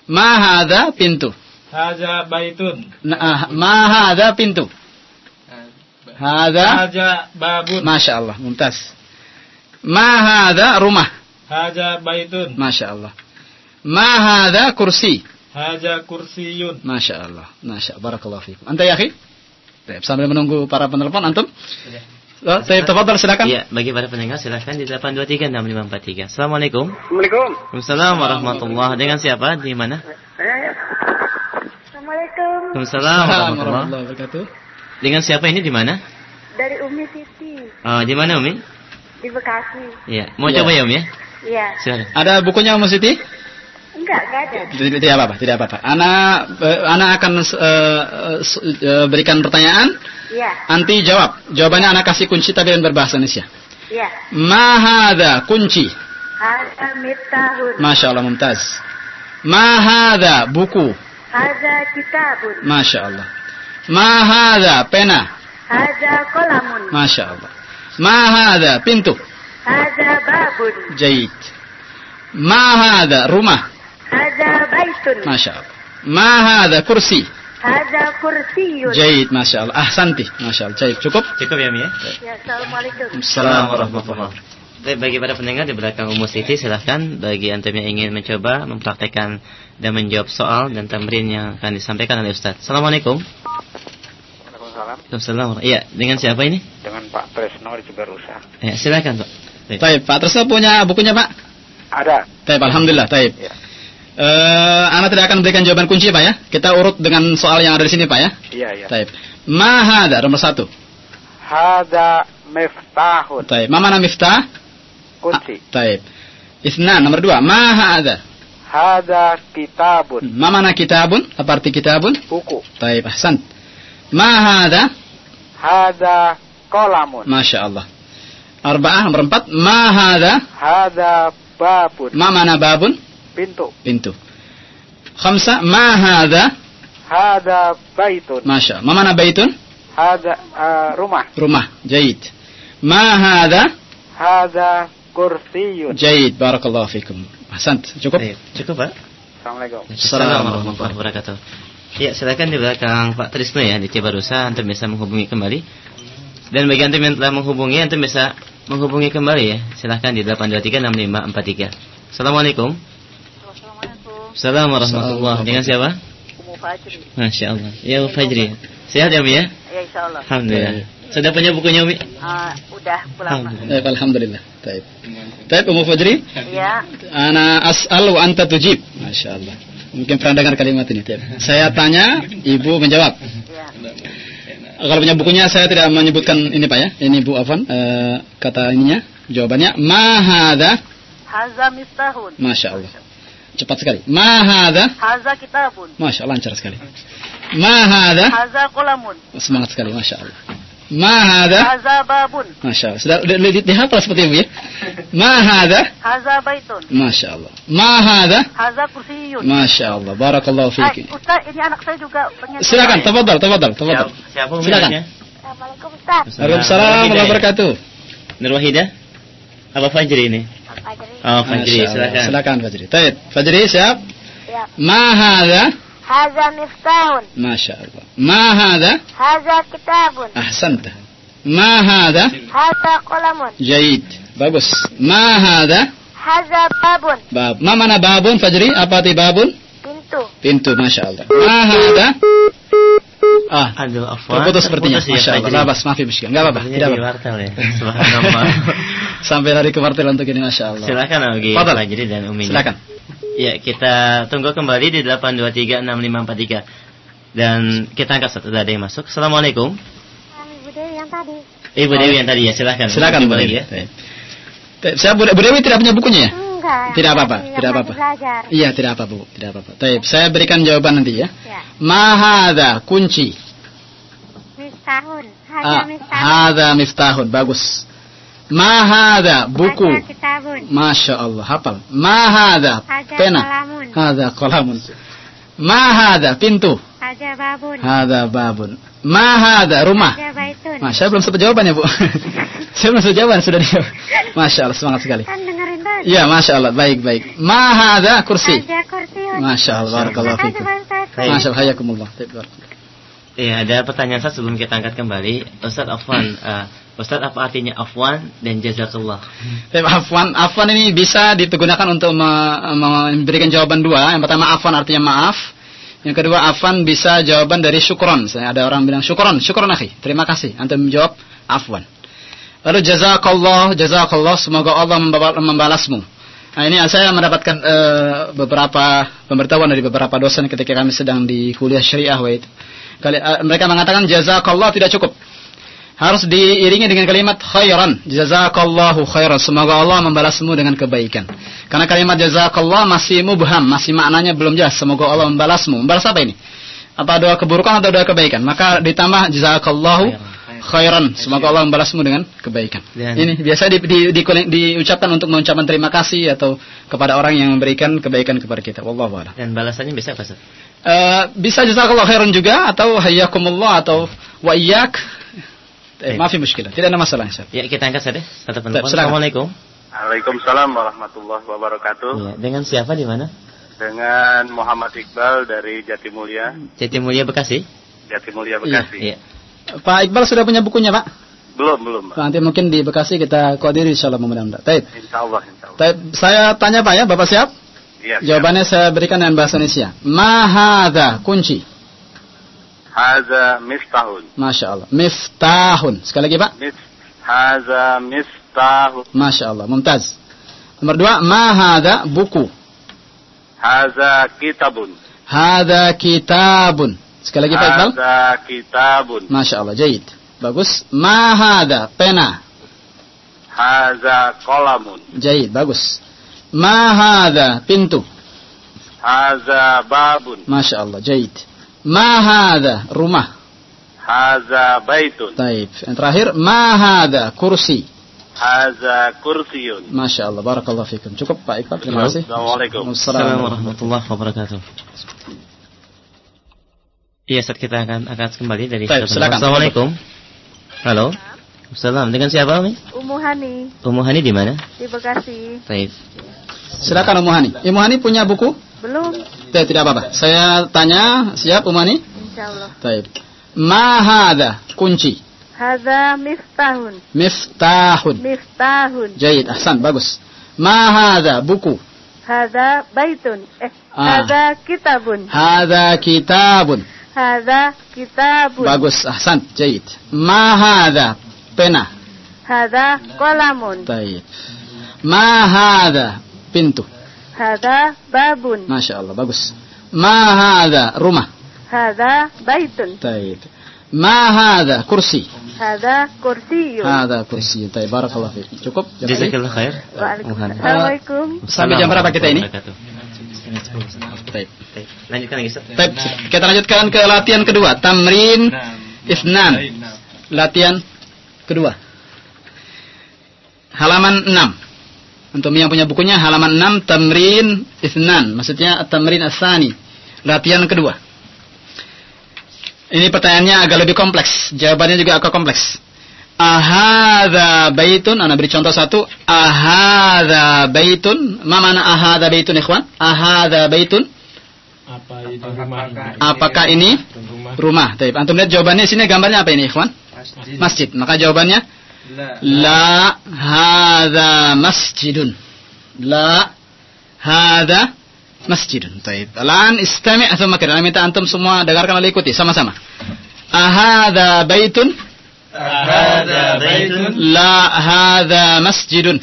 Ma hadza pintu. Haja baitun. Nah, ah, ma hadza pintu. Hadza Haja babun. Masya Allah, mumtaz. Ma hadza rumah. Haja baitun. Masya Allah. Ma hadza kursi. Haja kursiyun. Masya Allah. Masya Barakallahu fiikum. Anta ya akhi? Sambil menunggu para penelpon antum. Oh, saya tafadhal silakan. Iya, bagi para pendengar silahkan di 8236543. Assalamualaikum. Assalamualaikum. Waalaikumsalam warahmatullahi Dengan siapa? Di mana? Assalamualaikum. Waalaikumsalam warahmatullahi warahmatullahi wabarakatuh. Dengan siapa ini di mana? Dari Umi Siti Oh, di mana Umi? di Bekasi. Iya. Mau Iya. coba ya Umi ya? Iya. Silakan. Ada bukunya Ummu Siti? Enggak, enggak ada. Tidak, tidak apa-apa, tidak apa-apa. Ana eh, ana akan eh, eh, berikan pertanyaan, Iya, anti jawab. Jawabannya ana kasih kunci tapi dengan berbahasa Indonesia. iya. Ma hadza kunci. Haza miftahun. Masya Allah mumtaz. Ma hadza buku. Haza kitabun. Masya Allah. Ma hadza pena. Haza kolamun. Masya Allah. Ma hadza pintu. Haza babun. Jayid. Ma hadza rumah. Haza baitun. Masya Allah. Ma hadza kursi. Kursiyun. Jayid. Masya Allah. Ahsanti. Masya Allah. Jayid. Cukup? Cukup ya Umi ya? Ya, Assalamualaikum. Assalamualaikum warahmatullahi Baik, bagi para pendengar di belakang Ummu Siti silahkan bagi antum yang ingin mencoba mempraktekkan dan menjawab soal dan tamrin yang akan disampaikan oleh Ustaz. Assalamualaikum. Waalaikumsalam. Waalaikumsalam. Iya, dengan siapa ini? Dengan Pak Tresno di Cibarusa. Ya, silakan Pak. Baik. Pak Tresno punya bukunya Pak? Ada. Taib. Alhamdulillah. Taib. Ya. Eh, Anda tidak akan berikan jawaban kunci Pak ya. Kita urut dengan soal yang ada di sini Pak ya. Iya, iya. Taib. Ma hadza nomor satu. Hada miftahun. Taib. Ma mana miftah? Kunci. Ah, Taib. Isnan nomor dua. Ma hadza. Hada kitabun. Ma mana kitabun? Apa arti kitabun? Buku. Taib. Ahsan. Ma hadza? Hada kolamun. Masya Allah. Arba'ah nomor empat. Ma hadza? Hada babun. Ma mana babun? Pintu. Pintu. Khamsa. Ma hadza? Hada baitun. Masya Allah. Ma mana baitun? Hada eh, rumah. Rumah. Jayid. Ma hadza? Hada kursiyun. Jayid. Barakallahu fikum. Ahsant. Cukup? Baik, Cukup Pak? Assalamualaikum. Assalamualaikum warahmatullahi wabarakatuh. Ya, silakan di belakang Pak Trisno ya di Cibarusa antum bisa menghubungi kembali. Dan bagi antum yang telah menghubungi antum bisa menghubungi kembali ya. Silakan di 8236543. Assalamualaikum. Assalamualaikum. Warahmatullahi Dengan siapa? Umu Fajri. Masya Allah. Ya Bu Fajri. Sehat ya Umi ya? Ya, insya Allah. Alhamdulillah. Sudah punya bukunya Umi? Ah, udah pulang. Alhamdulillah. Taib. Alhamdulillah. Taib. Taib Ummu Fajri. Ya, Ana as'al wa anta tujib. Masya Allah. Mungkin pernah dengar kalimat ini. Taib. Saya tanya, ibu menjawab. ya. Kalau punya bukunya saya tidak menyebutkan ini Pak ya. Ini Bu Afan eh, kata ininya. Jawabannya ma hadza? Haza miftahun. Masya Allah. Cepat sekali. Ma hadza? Haza kitabun. Masya Allah lancar sekali. Ma hadza? Haza kolamun. Semangat sekali, Masya Allah. Ma hadza? Haza babun. Masya Allah. Sudah sudah di- dihafal seperti itu ya. Ma hadza? Haza baitun. Masya Allah. Ma hadza? Haza kursiyun. Masya Allah. Barakallahu Ah, fiik. Ustaz, ini anak saya juga pengen. Silakan, tafadhal, tafadhal, tafadhal. Siapa, siapa Silakan. Assalamualaikum Ustaz. Waalaikumsalam warahmatullahi wabarakatuh. Nur Wahidah? Apa Fajri ini? Fajri. Oh, Fajri, silakan. Silakan Fajri. Baik, Fajri siap? Siap. Ma hadza? Haza miftahun. Masya Allah. Ma hadza? Haza kitabun. Ahsanta. Ma hadza? Haza kolamun. Jayid. Bagus. Ma hadza? Haza babun. Bab. Ma mana babun Fajri? Apa arti babun? Pintu. Pintu, Masya Allah. Ma hadza? Ah, Aduh, afwan. terputus sepertinya. Terputus ya, Masya Allah. Labas, maaf ya, Muskil. Enggak apa-apa, tidak di apa-apa. wartel ya. (laughs) Subhanallah. Sampai lari ke wartel untuk ini, Masya Allah. Silakan Ogi Fadal. Fajri dan Umi. Silakan. Ya, kita tunggu kembali di 8236543. Dan kita angkat satu ada yang masuk. Assalamualaikum. Ibu Dewi yang tadi. Ibu Dewi yang tadi ya, silakan. Silakan, Coba Bu lagi Dewi. ya. Saya Bu Bu Dewi tidak punya bukunya ya? Enggak. Tidak apa-apa, yang tidak apa-apa. Iya, tidak apa, Bu. Tidak apa-apa. Baik, saya berikan jawaban nanti ya. Ya. Mahada kunci. Miftahun. Haza Ah, miftahun. Hada miftahun. Bagus. Mahada buku. Masya Allah, hafal. Mahada pena. kolamun. Hada kolamun. Mahada pintu. Haza babun. Hada babun. Mahada rumah. Masya Allah belum sempat jawabannya bu. (laughs) saya belum sempat jawaban sudah dia. (laughs) Masya Allah semangat sekali. Kan dengerin Iya Masya Allah baik baik. Mahada kursi. Haza kursiun. Masya Allah barakallahu fikum. Masya Allah hayakumullah. Iya, ada pertanyaan saya sebelum kita angkat kembali. Ustaz Afwan, eh, Ustaz apa artinya Afwan dan jazakallah? Baik, Afwan, afwan ini bisa digunakan untuk me- memberikan jawaban dua. Yang pertama afwan artinya maaf. Yang kedua afwan bisa jawaban dari syukron. Saya ada orang bilang syukron, syukron akhi. Terima kasih. Antum menjawab afwan. Lalu jazakallah, jazakallah. Semoga Allah membal- membalasmu. Nah ini saya mendapatkan eh, beberapa pemberitahuan dari beberapa dosen ketika kami sedang di kuliah syariah wa itu. Kali, eh, mereka mengatakan jazakallah tidak cukup. Harus diiringi dengan kalimat khairan. Jazakallahu khairan. Semoga Allah membalasmu dengan kebaikan. Karena kalimat jazakallah masih mubham, masih maknanya belum jelas. Semoga Allah membalasmu. Membalas apa ini? Apa doa keburukan atau doa kebaikan? Maka ditambah jazakallahu khairan. Semoga Allah membalasmu dengan kebaikan. Dan- Ini biasa di, di, di- diucapkan untuk mengucapkan terima kasih atau kepada orang yang memberikan kebaikan kepada kita. Wallahu a'lam. Dan balasannya bisa apa, Ustaz? Eh, bisa jazakallah khairan juga atau hayyakumullah atau wa iyyak. Eh, maaf ya muskilah. Tidak ada masalah insya Ya, kita angkat saja satu penelpon. Assalamualaikum. Waalaikumsalam warahmatullahi wabarakatuh. Iya, dengan siapa di mana? Dengan Muhammad Iqbal dari Jatimulya, Jatimulya Bekasi. Jatimulya Bekasi. Iya. Pak Iqbal sudah punya bukunya Pak? Belum, belum, Pak. Nanti mungkin di Bekasi kita koordinir insya Allah mudah-mudahan. Taib. Insya Allah, insya Allah. Taib. Saya tanya Pak ya, Bapak siap? Iya, siap. Jawabannya saya berikan dengan bahasa Indonesia. Mahada kunci. Haza miftahun. Masya Allah. Miftahun. Sekali lagi Pak. Mis, haza miftahun. Masya Allah. Mumtaz. Nomor dua. Mahada buku. Haza kitabun. Hada kitabun. Sekali lagi Pak Iqbal. Haza kitabun. Masya Allah. Jayid. Bagus. Mahada pena. Haza kolamun. Jayid. Bagus. Mahada pintu. Haza babun. Masya Allah. Jayid. Mahada rumah. Haza baitun. Taib. Yang terakhir. Mahada kursi. Haza kursiyun. Masya Allah. Barakallah fikum. Cukup Pak Iqbal. Terima kasih. Assalamualaikum. Assalamualaikum warahmatullahi wabarakatuh. Iya, saat kita akan akan kembali dari Baik, silakan. Assalamualaikum. Halo. Assalamualaikum. Dengan siapa, Mi? Ummu Hani Ummu Hani di mana? di Bekasi. Baik. Silakan Ummu Hani. Ibu Hani punya buku? Belum, Tidak, tidak apa-apa. Saya tanya. Siap Ummu Hani? insya Allah. Taib. Mahada kunci. Haza miftahun. Miftahun. Miftahun. Jayid. Ahsan. Bagus. Mahada buku. Haza baitun. Eh, Ah. haza kitabun. Hada kitabun. Haza kitabun. Bagus. Ahsan. Jayid. Mahada pena. Haza kolamun. Taib. Mahada pintu. Haza babun. Masya Allah. Bagus. Mahada rumah. Haza baitun. Taib. Mahada kursi. Haza kursiyun. Hada kursi. Taib. Barakallah fiik. Cukup? Jazakallah khair. Waalaikumsalam. Assalamualaikum. Sampai jam berapa kita ini? Kita lanjutkan ke latihan kedua, tamrin isnan. Latihan kedua. Halaman 6. Untuk yang punya bukunya halaman 6 tamrin isnan, maksudnya tamrin asani. Latihan kedua. Ini pertanyaannya agak lebih kompleks, jawabannya juga agak kompleks. Ahadha baitun, ana beri contoh satu. Ahadha baitun, ma mana ahadha baitun ikhwan? Ahadha baitun. Apa itu rumah? Apakah ini Rumah. rumah? Antum lihat jawabannya sini gambarnya apa ini, ikhwan? Masjid. Masjid. Maka jawabannya La. la hadza masjidun. La hadza masjidun. Taib. Alan istami' thumma kira. Minta antum semua dengarkan lalu ikuti sama-sama. Ahadha baitun? Ahadha baitun? La hadza masjidun.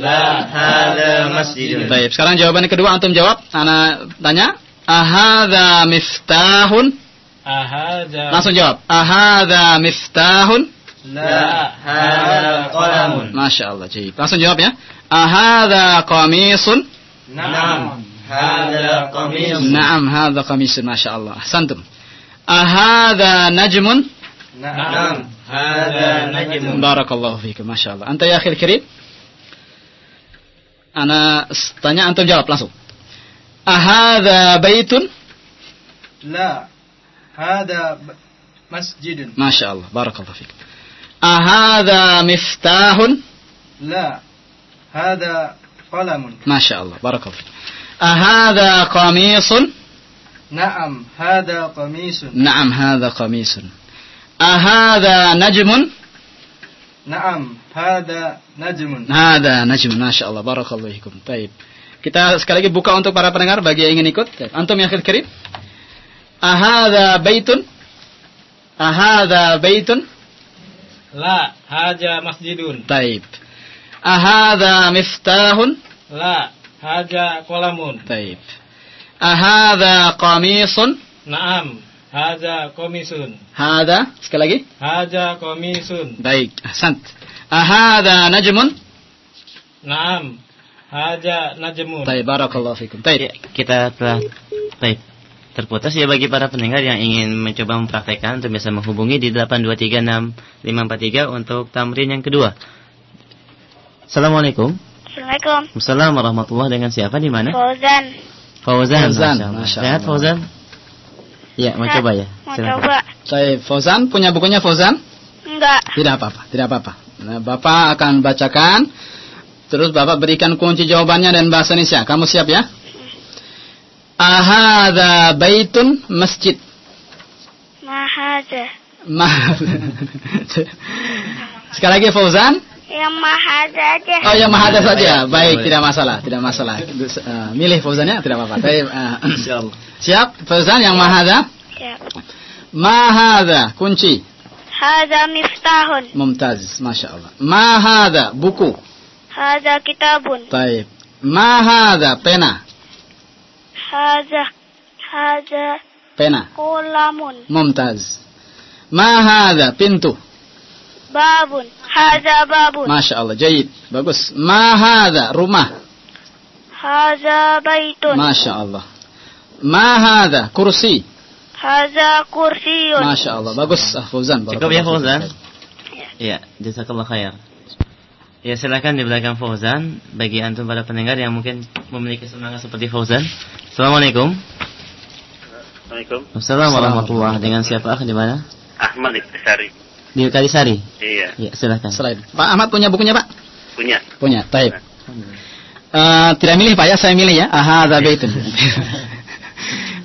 La hadha masjidun. Baik, sekarang jawaban kedua antum jawab. Ana tanya, ahadza miftahun? Ahaja. Langsung jawab. Ahadza miftahun? La hadha qalamun. Masya Allah, jahit. Langsung jawab ya. Ahadza qamisun? Naam. Hadha qamis. Naam, hadza qamisun. Masya Allah. Ahsantum. Ahadza najmun? Naam. Hadha najmun. Barakallahu fiikum. Masya Allah. Anta ya akhil kirim? Ana s- tanya antum jawab langsung. Ahadza baitun? La. Hada b- masjidun. Masya Allah. Barakallahu fiikum. Ahadza miftahun? La. Hada qalamun. Masya Allah. Barakallahu fiikum. Ahadza qamisun? Naam. Hada qamisun. Naam, hadza qamisun. Ahadza najmun? Naam. Hada najmun. Hada najm, masya Allah, barakallahu fikum. Baik. Kita sekali lagi buka untuk para pendengar bagi yang ingin ikut. Antum yang kirim. Ahada baitun? Ahada baitun? La haja masjidun. Taib. Ahada miftahun? La haja kolamun. Taib. Ahada qamisun? Naam. Haja komisun. Hada, sekali lagi. Haja komisun. Baik, ahsant. Ahada najmun? Naam. Haja najmun. Taib, barakallahu fikum. Taib. Ya, kita telah baik terputus ya bagi para pendengar yang ingin mencoba mempraktekkan untuk bisa menghubungi di 8236543 untuk tamrin yang kedua. Assalamualaikum. Assalamualaikum. Assalamualaikum warahmatullahi dengan siapa di mana? Fauzan. Fauzan. Fauzan, Sehat. Fauzan? Ya, mau Sehat. coba ya. Mau Silakan. coba? Taib. Fauzan, punya bukunya Fauzan? Enggak. Tidak apa-apa, tidak apa-apa. Nah, Bapak akan bacakan, terus Bapak berikan kunci jawabannya dan bahasa Indonesia. Kamu siap ya? Ahada baitun masjid. Mahaja. Maaf. (laughs) Sekali lagi Fauzan. Yang mahaja aja. Oh yang mahada saja. Baik, tidak masalah, tidak masalah. Eh, milih Fauzannya tidak apa-apa. Baik, eh, (coughs) siap Fauzan yang mahada. Siap. Mahada kunci. Hada miftahun. Mumtaz, masya Allah. Mahada buku. Hada kitabun. Baik. Mahada pena. Hada. Hada Pena. kolamun. Mumtaz. Mahada pintu. Babun. Hada babun. Masya Allah, jayid. Bagus. Mahada rumah. Hada baitun. Masya Allah. Mahada kursi. Hada kursiyun. Masya Allah. Bagus, ah, Fauzan. Cukup ya Fauzan? Ya. Jazakallah khair. Ya, silakan di belakang Fauzan bagi antum para pendengar yang mungkin memiliki semangat seperti Fauzan. Assalamualaikum. Assalamualaikum. Assalamualaikum warahmatullahi Dengan siapa akh di mana? Ahmad Iktisari. Di Kalisari. Iya, Ya, silakan. Selain. Pak Ahmad punya bukunya, Pak? punya. Punya. Taib. Eh, tidak milih Pak ya, saya milih ya. Aha, (laughs) baitun.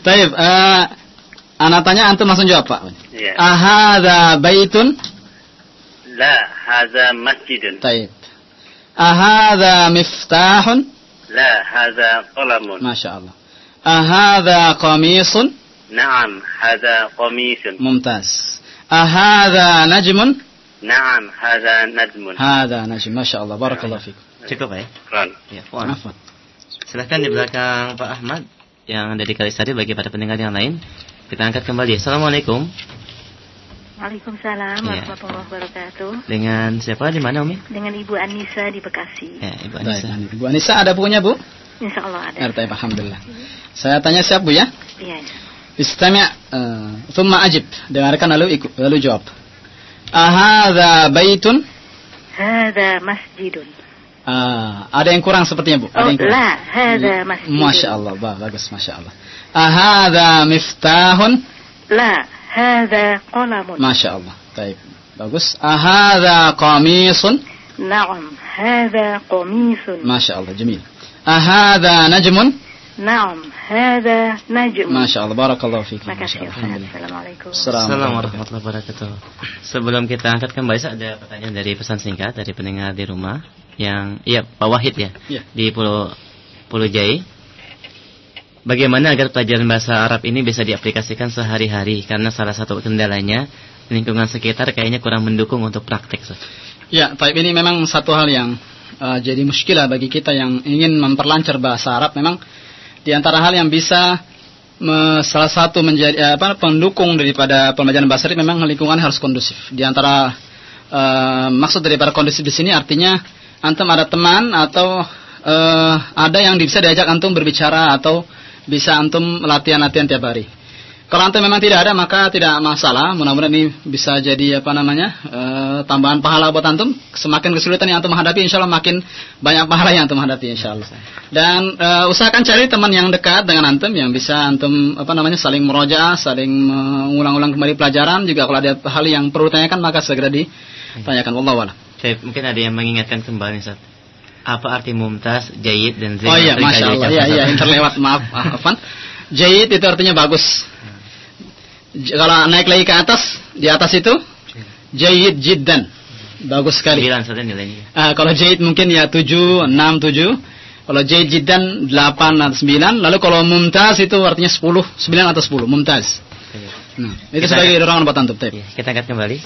Taib. eh, anak tanya antum langsung jawab Pak. Iya. Aha, baitun. La hadza masjidun. Taib. Aha, miftahun. La hadza qalamun. Masya Allah. Aha, qamisun. Naam, hadza qamisun. Mumtaz. Aha, najmun. Naam, hadza najmun. Hada najm. Masya Allah. Barakallahu fikum. Cukup ya? Quran. Ya. Afwan. Silakan di belakang Pak Ahmad yang ada di Kalisari bagi para pendengar yang lain. Kita angkat kembali. Assalamualaikum. Waalaikumsalam Iya. warahmatullahi wabarakatuh. Dengan siapa di mana Umi? Dengan Ibu Anissa di Bekasi. Ya, Ibu Baik, Anissa. Bu Anissa ada bukunya, Bu? Insya Allah ada. Ya, taib, alhamdulillah. Saya tanya siap Bu ya? Iya. Istami' uh, thumma ajib. Dengarkan lalu ikut lalu jawab. Ahadha baitun? Hada masjidun. Ah, ada yang kurang sepertinya Bu. Ada Oh, yang kurang. la, hada masjidun. Masya Allah, ba- bagus, Masya Allah. Ahadha miftahun? La, hada qalamun. Masya Allah. Baik, bagus. Ahadha qamisun? Naam, hada qamisun. Masya Allah, jamil. Ahadha najmun? Naam, hada najm. Masya Allah, barakallahu fiik. Makasih Masya Ustaz. Allah. Assalamualaikum. Assalamualaikum warahmatullahi wabarakatuh. Sebelum kita angkat kembali ada pertanyaan dari pesan singkat dari pendengar di rumah yang iya Pak Wahid ya Iya. di Pulau Pulau Jai. Bagaimana agar pelajaran bahasa Arab ini bisa diaplikasikan sehari-hari karena salah satu kendalanya lingkungan sekitar kayaknya kurang mendukung untuk praktek. Ya, Taib ini memang satu hal yang uh, jadi muskilah bagi kita yang ingin memperlancar bahasa Arab. Memang di antara hal yang bisa me- salah satu menjadi eh, apa pendukung daripada pembelajaran bahasa Arab memang lingkungan harus kondusif. Di antara eh, maksud daripada kondusif di sini artinya antum ada teman atau eh, ada yang bisa diajak antum berbicara atau bisa antum latihan-latihan tiap hari. Kalau antum memang tidak ada maka tidak masalah. Mudah-mudahan ini bisa jadi apa namanya eh, tambahan pahala buat antum. Semakin kesulitan yang antum hadapi, insya Allah makin banyak pahala yang antum hadapi, insya Allah. Dan eh, usahakan cari teman yang dekat dengan antum yang bisa antum apa namanya saling meroja, saling mengulang-ulang kembali pelajaran. Juga kalau ada hal yang perlu ditanyakan maka segera ditanyakan. Wallahu a'lam. Baik, mungkin ada yang mengingatkan kembali Ustaz. Apa arti mumtaz, jayid dan zain? Oh iya, masya Allah. Iya, iya, Ustaz? yang terlewat. Maaf, Afan. Jayid itu artinya bagus. Kalau naik lagi ke atas, di atas itu jayid jiddan. Bagus sekali. Sembilan saja nilainya. Ah, kalau jayid mungkin ya 7, 6, 7. Kalau jayid jiddan 8 atau 9. Lalu kalau mumtaz itu artinya 10, 9 atau 10. Mumtaz. Nah, itu Kita sebagai dorongan buat antum. Iya, kita angkat kembali.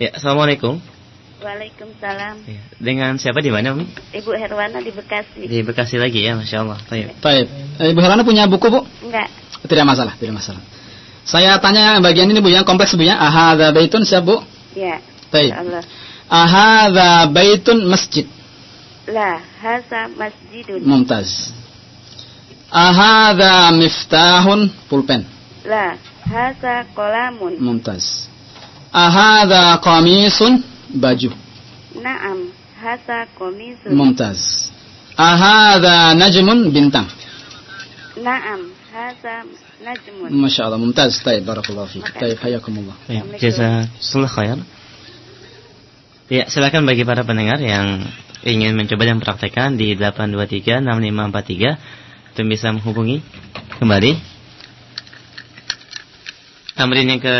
Ya, assalamualaikum. Waalaikumsalam. Ya, Dengan siapa di mana, Umi? Ibu Herwana di Bekasi. Di Bekasi lagi ya, masya Allah. Baik. Taib. Eh, Ibu Helana punya buku, Bu? Enggak. Tidak masalah, tidak masalah. Saya tanya bagian ini Bu yang kompleks Bu ya. Ahadza baitun siap Bu? Ya. Baik. Ahadza baitun masjid. La, hasa masjidun. Mumtaz. Ahadza miftahun pulpen. La, hasa kolamun. Mumtaz. Ahadza qamisun baju. Naam, hasa komisun. Mumtaz. Ahadza najmun bintang. Naam, hasa najmun. Masya Allah, mumtaz. Taib, barakallahu fiik. Makasih. Taib, hayakumullah. Baik, jazakallah khair. Ya, silakan bagi para pendengar yang ingin mencoba dan praktekkan di 823 6543 itu bisa menghubungi kembali. Tamrin yang ke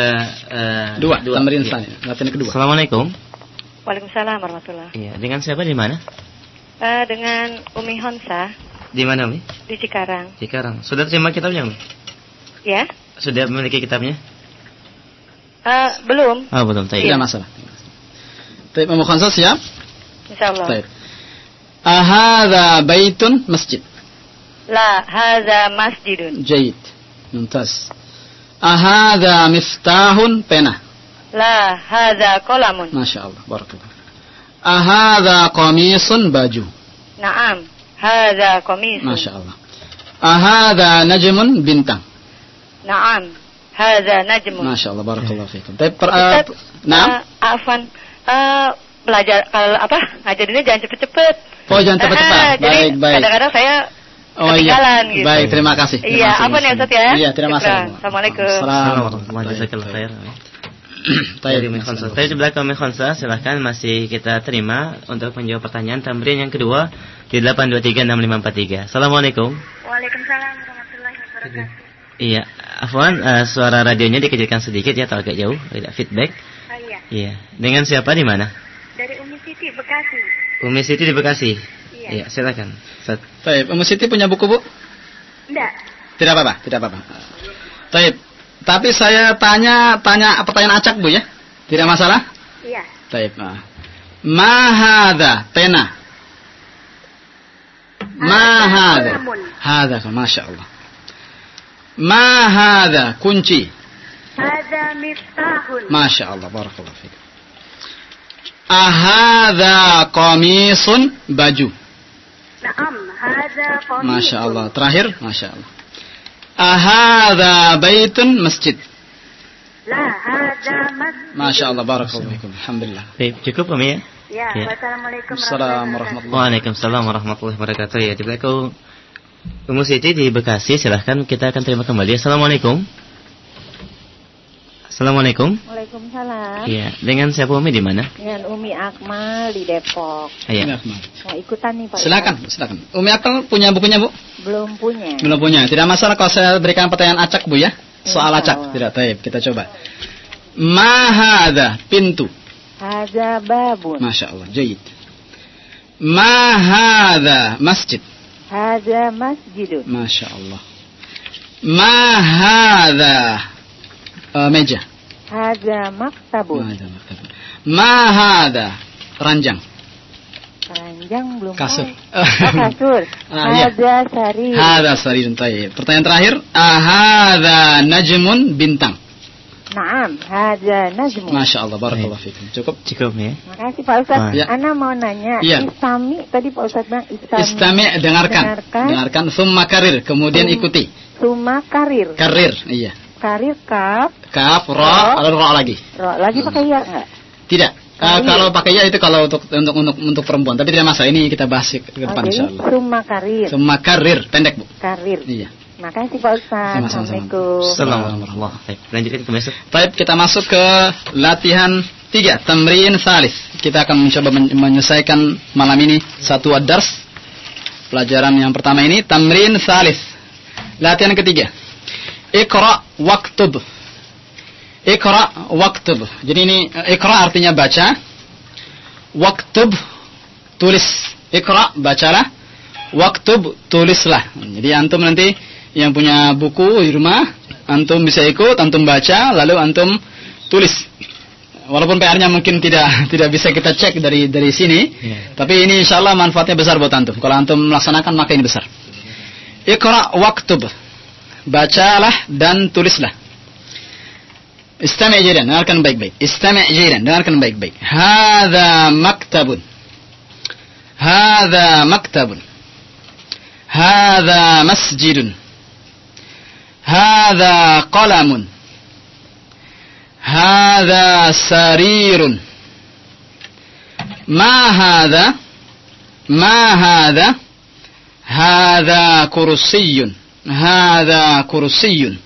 eh, Dua, tamrin Iya. saya. Latihan kedua. Assalamualaikum. Waalaikumsalam warahmatullahi Iya, dengan siapa di mana? Eh, dengan Umi Honsa Di mana, Umi? di Cikarang. Cikarang. Sudah terima kitabnya, Umi? Ya? Sudah memiliki kitabnya? Eh, belum, Oh, belum. Tidak masalah. Taib, Umu Khansa siap? insya Allah. Taib. Ahadza baitun masjid. La, haza masjidun. Jayid. Mumtaz. Ahadza miftahun pena. La, haza kolamun. Masya Allah. Barakallah. Ahadza qamisun baju. Naam, haza komisun. Masya Allah. Ahadza najmun bintang. Naam, haza najmun. Masya Allah. Barakallah fiikum. Taib, per, uh, Ustaz, nah. eh, Afwan, eh, belajar kalau apa ngajarinnya jangan cepet-cepet. Oh, jangan cepat-cepat. Eh, jadi Baik, baik. kadang-kadang saya Oh iya. ketinggalan gitu. Baik, terima kasih. Terima Iya, kasih, apa nih. Ustaz ya? Iya, masalah. Syukran. Assalamualaikum. Assalamualaikum. (clears throat) Tadi sebelah kami Khonsa, silahkan masih kita terima untuk menjawab pertanyaan tamrin yang kedua di 8236543. Assalamualaikum. Waalaikumsalam warahmatullahi wabarakatuh. Iya, Afwan, eh, suara radionya dikecilkan sedikit ya, atau agak jauh, tidak feedback. Oh iya, Iya. Dengan siapa di mana? dari Umi Siti Bekasi. Umi Siti di Bekasi. Iya. Iya, silakan. Taib, Umu Siti punya buku, Bu? Enggak. Tidak apa-apa, tidak apa-apa. Taib. Tapi saya tanya tanya pertanyaan acak, Bu ya. Tidak masalah? Iya. Taib. Nah. Mahada pena. Mahada. Hada, Masya Allah. Mahada kunci. Hada miftahun. Masya Allah, barakallah fiik. Ahada qamisun baju. Naam, Hada qamisun. Masya Allah. Terakhir, Masya Allah. Ahadha baitun masjid. La hada mas. Masya Allah. Barakallahu fikum. Alhamdulillah. Baik, cukup kami ya. Ya, Ya. wassalamualaikum Assalamualaikum warahmatullahi Waalaikumsalam warahmatullahi wabarakatuh. Ya, belakang Umu Siti di Bekasi, silahkan kita akan terima kembali. Assalamualaikum. Assalamualaikum. Waalaikumsalam. Iya, dengan siapa Umi di mana? Dengan Umi Akmal di Depok. Iya. Mau ikutan nih Pak. Silakan, silakan. Umi Akmal punya bukunya, Bu? Belum punya. Belum punya. Tidak masalah kalau saya berikan pertanyaan acak, Bu ya. Soal Insya acak. Allah. Tidak, taib. Kita coba. Mahada, pintu. Hada babun. Masya Allah, jayid. Mahada, masjid. Hada masjidun. Masya Allah. Mahada, uh, meja. Hada maktabun. Mahada, maktabun. Mahada, ranjang. Ranjang belum Kasur. Oh, kasur. Ah, iya. Hada sari. Hada sarirun tayyib. Pertanyaan terakhir, ahada najmun bintang. Naam, hada najmun. Masya Allah, barakallahu fikum. Cukup? Cukup ya. Makasih Pak Ustadz. Ah, ya. Ana mau nanya, Iya. istami tadi Pak Ustadz bilang istami. Istami dengarkan. Dengarkan. Dengarkan summa karir, kemudian Sum- ikuti. Suma karir. Karir, iya. Karir kaf, Kaf, ra, lalu ra lagi. ro. Lagi pakai ya enggak? Tidak. Uh, kalau pakai ya itu kalau untuk untuk untuk untuk perempuan, tapi tidak masalah. Ini kita bahas ke depan Oh, jadi insyaallah. suma karir. Summa karir, pendek, Bu. Karir. Iya. Makasih Pak. Sama-sama. Assalamualaikum. Assalamualaikum. Lanjutkan ke besok. Baik, kita masuk ke latihan tiga, tamrin salis. Kita akan mencoba men- menyelesaikan malam ini satu ad-dars. Pelajaran yang pertama ini tamrin salis. Latihan ketiga. Iqra waktub. Iqra waktub. Jadi ini iqra artinya baca. Waktub tulis. Iqra bacalah. Waktub tulislah. Jadi antum nanti yang punya buku di rumah, antum bisa ikut, antum baca, lalu antum tulis. Walaupun PR-nya mungkin tidak (laughs) tidak bisa kita cek dari dari sini, Iya. tapi ini insya Allah manfaatnya besar buat antum. Kalau antum melaksanakan maka ini besar. Iqra waktub. Bacalah dan tulislah. Istami' jiran, dengarkan baik-baik. Istami' jiran, dengarkan baik-baik. Hadza maktabun. Hadza maktabun. Hadza masjidun. Hadza qalamun. Hadza sarirun. ما هذا؟ ما هذا؟ هذا كرسي. هذا كرسي.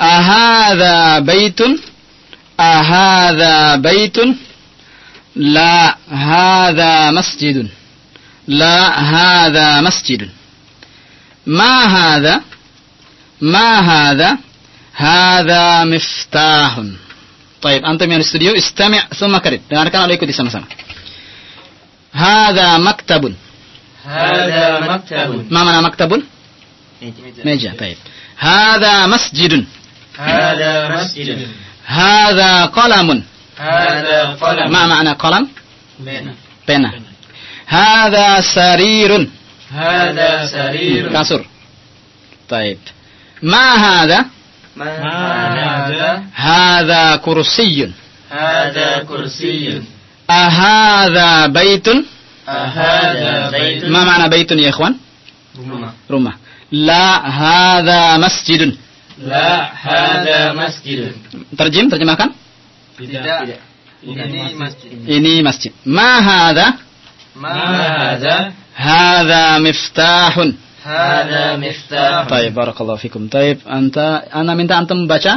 أهذا بيت؟ أهذا بيت؟ لا هذا مسجد. لا هذا مسجد. ما هذا؟ ما هذا هذا مفتاح طيب أنتم yang di studio استمع ثم كرر dengarkan lalu ikuti sama-sama هذا مكتب هذا مكتب ما معنى مكتب ميجا طيب هذا مسجد هذا مسجد هذا قلم هذا قلم ما معنى قلم بنا. pena هذا سرير هذا سرير kasur طيب ما هذا؟ ما هذا؟ هذا؟ كرسي. هذا كرسي. أهذا بيت؟ أهذا بيت. ما معنى بيت يا إخوان؟ rumah. rumah لا هذا مسجد. لا هذا مسجد. terjem terjemahkan tidak ini masjid ini masjid ما هذا؟ ما هذا؟ هذا مفتاح. هذا مفتاح طيب بارك الله فيكم. طيب أنت أنا minta antum baca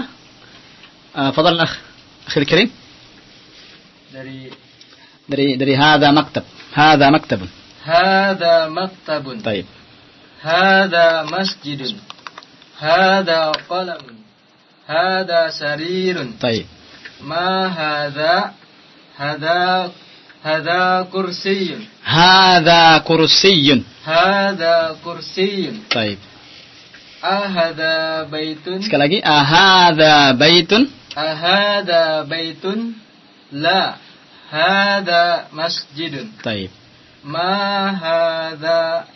آه، فضل الأخ أخي الكريم. dari dari dari هذا مكتب. هذا مكتب. هذا مكتب. طيب. هذا مسجد. هذا قلم. هذا سرير. طيب. ما هذا؟ هذا Hada kursiyun. Hada kursiyun. Hada kursiyun. Baik. Ahada baitun. Sekali lagi. Ahada baitun. Ahada baitun. La. Hada masjidun. Baik. Ma hada.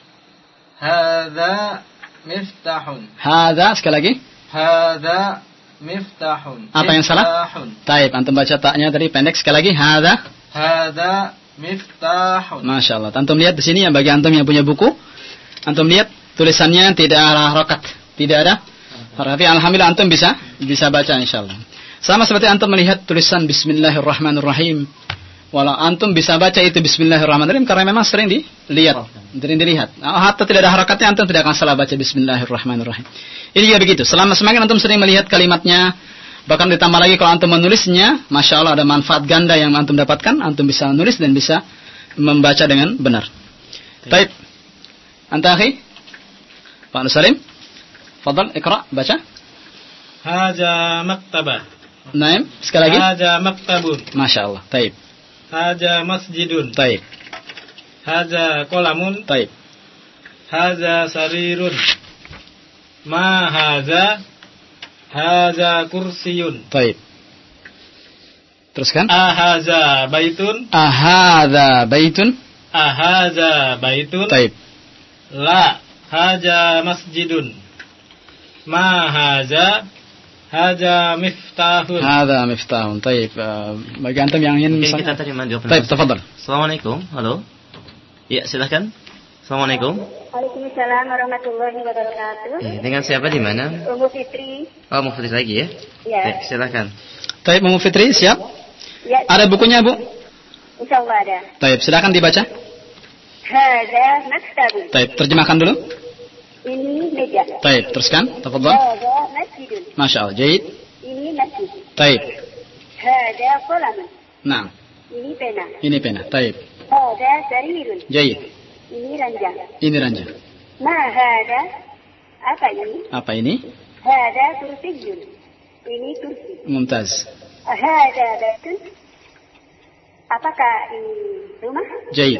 Hada miftahun. Hada sekali lagi. Hada miftahun. Apa yang salah? Taib, antum baca taknya tadi pendek sekali lagi. Hada. Hada miftahun. Masya Allah. Antum lihat di sini ya bagi antum yang punya buku. Antum lihat tulisannya tidak ada rokat. Tidak ada. Tapi alhamdulillah antum bisa bisa baca insya Allah. Sama seperti antum melihat tulisan Bismillahirrahmanirrahim. Walau antum bisa baca itu Bismillahirrahmanirrahim karena memang sering dilihat, sering dilihat. Nah, hatta tidak ada harakatnya antum tidak akan salah baca Bismillahirrahmanirrahim. Ini juga begitu. Selama semakin antum sering melihat kalimatnya, bahkan ditambah lagi kalau antum menulisnya, masya Allah ada manfaat ganda yang antum dapatkan. Antum bisa menulis dan bisa membaca dengan benar. Baik. Anta akhi? Pak Nur Salim? Fadal, ikra, baca. Haja maktabah. Naim, sekali lagi. Haja maktabun. Masya Allah. Taib. Haja masjidun. Taib. Haja kolamun. Taib. Haja sarirun. Ma haza. Haza kursiyun. Taib. Teruskan. Ahaza baitun. Ahadha baitun. Ahaza baitun. Taib. La haja masjidun. Ma haza. Haja miftahun. Hadha miftahun. Taib. Uh, bagi antum yang ingin misalnya- kita terima dua Taib, tafadhal. Assalamualaikum. Halo. Ya, silakan. Assalamualaikum. Waalaikumsalam warahmatullahi wabarakatuh. Eh, dengan siapa di mana? Umu Fitri. Oh, mau Fitri lagi ya? Ya. Baik, silakan. Taib, Mumu Fitri, siap? Ya, Ada bukunya, Bu? insya Allah ada. Taib, silakan dibaca. Hada maktabun. Taib, terjemahkan dulu. Ini meja. Taib, teruskan. Tafadhal. Hada masjidun. Masya Allah, jahit. Ini masjid. Taib. Hada kolamun. Nah, Ini pena. ini pena. Taib. Hada sarirun. Jahit. Ini ranjang. Ini ranjang. Ma hada. Apa ini? Apa ini? Hada kursiyun. Ini kursi. Mumtaz. Hada baitun. Apakah ini rumah? Jahit.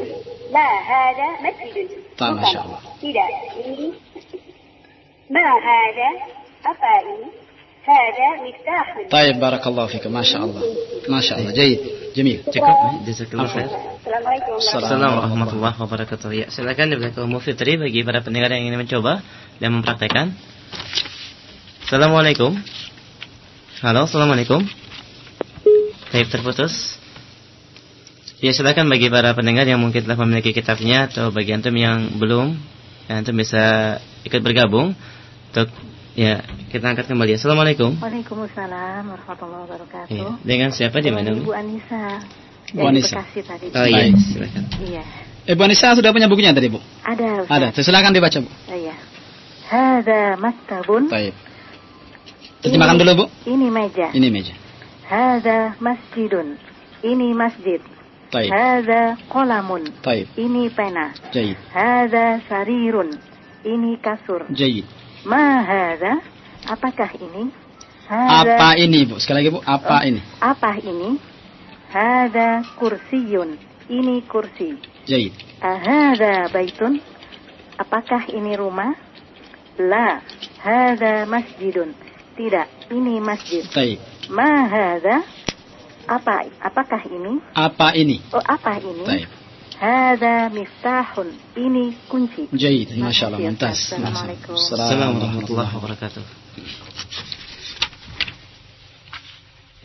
La hada masjidun. Ta. Masya Allah. Tidak. Ini. Ma hada. Apa ini? Hada miftahun. Taib, barakallahu fikum. Masya Allah. Masya Allah, jahit. Jamil. Cukup. Jazakallah Afwan. khair. Assalamualaikum. Warahmatullahi wabarakatuh. Ya, silakan diberikan Ummu Fitri bagi para pendengar yang ingin mencoba dan mempraktekkan. Assalamualaikum. Halo, assalamualaikum. Baik, terputus. Ya, silakan bagi para pendengar yang mungkin telah memiliki kitabnya atau bagi antum yang belum, ya, antum bisa ikut bergabung untuk ya kita angkat kembali. Assalamualaikum. Waalaikumsalam warahmatullahi wabarakatuh. Ya, dengan siapa di mana? Ibu Anissa. Bu Anissa. Bekasi tadi. Oh iya, Baik. silakan. Iya. Ibu Anissa sudah punya bukunya tadi, Bu? Ada. Ustaz. Ada. Silakan dibaca, Bu. Iya. Hada maktabun. Taib. Terjemahkan dulu, Bu. Ini meja. Ini meja. Hada masjidun. Ini masjid. Taib. Hada kolamun. Taib. Ini pena. Jahit. Hada sarirun. Ini kasur. Jahit. Ma hada? Apakah ini? Apa ini, Bu? Sekali lagi, Bu. Apa ini? Apa ini? Hada kursiyun. Ini kursi. Jahit. Ahada baitun? Apakah ini rumah? La. Hada masjidun. Tidak, ini masjid. Taib. Ma hada? Apa? Apakah ini? Apa ini? Oh, apa ini? Taib. Hada miftahun. Ini kunci. Assalamualaikum warahmatullahi wabarakatuh.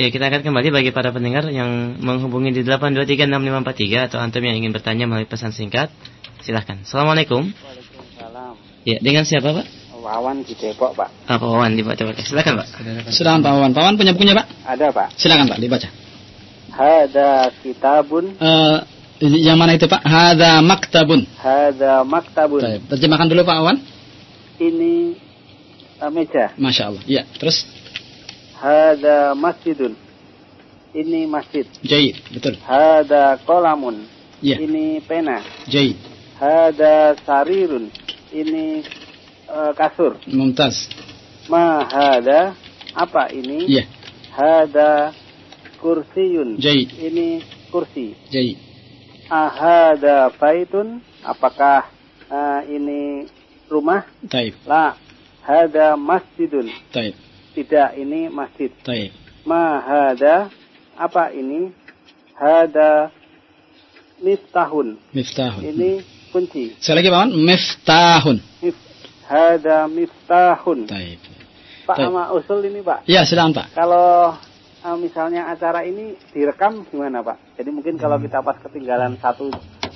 Ya, kita akan kembali bagi para pendengar yang menghubungi di 8236543 atau antum yang ingin bertanya melalui pesan singkat, silahkan. Assalamualaikum. Waalaikumsalam. Ya, dengan siapa, Pak? Wawan di Depok, Pak. Apa Wawan dibaca, Pak? Silakan, Pak. Silakan Pak Wawan. Pak Wawan punya bukunya, Pak? Ada, Pak. Silakan, Pak. Dibaca. Hada kitabun, Eh, yang mana itu, Pak? Hada maktabun. hada maktabun. Taib. Terjemahkan dulu, Pak Wawan. Ini eh, meja. Masya Allah. Ya. Terus? Hada masjidun. Ini masjid. Jahit. Betul. Hada kolamun. Ya. Ini pena. Jahit. Hada sarirun. Ini eh, kasur. Mumtaz. Ma hada apa ini? Ya. Hada kursiyun. Jahit. Ini kursi. Jahit. Ahada baitun. Apakah eh, ini rumah? Taib. La. Hada masjidun. Taib. Tidak, ini masjid. Taib. Ma hada apa ini? Hada miftahun. Miftahun. Ini kunci. Sekali lagi, Pak Wawan. Miftahun. Mif, hada miftahun. Taib. Pak sama usul ini, Pak. Ya, silakan, Pak. Kalau eh, misalnya acara ini direkam gimana Pak? Jadi mungkin kalau kita pas ketinggalan satu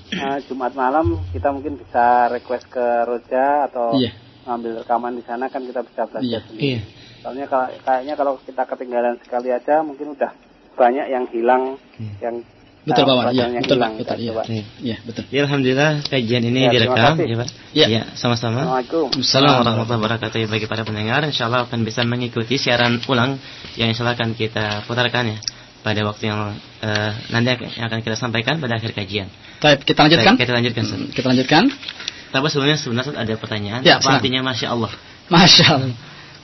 eh, Jumat malam kita mungkin bisa request ke Roja atau Iya. ngambil rekaman di sana kan kita bisa belajar Iya. sendiri. Iya. Soalnya kalau kayaknya kalau kita ketinggalan sekali aja mungkin udah banyak yang hilang yang Betul Pak Wan, iya, yang betul Pak, hilang. betul, iya. Coba. Iya, betul. Ya, Alhamdulillah kajian ini Ya, direkam, ya Pak. Ya. Ya, sama-sama. Assalamualaikum. Assalamualaikum warahmatullahi wabarakatuh Ya, bagi para pendengar. Insya Allah akan bisa mengikuti siaran ulang yang insya Allah akan kita putarkan ya pada waktu yang eh, nanti yang akan kita sampaikan pada akhir kajian. Baik, kita lanjutkan. Baik, kita lanjutkan. Ustaz. Kita lanjutkan. Tapi sebelumnya sebenarnya ada pertanyaan. Ya, Apa artinya Masya Allah? Masya Allah.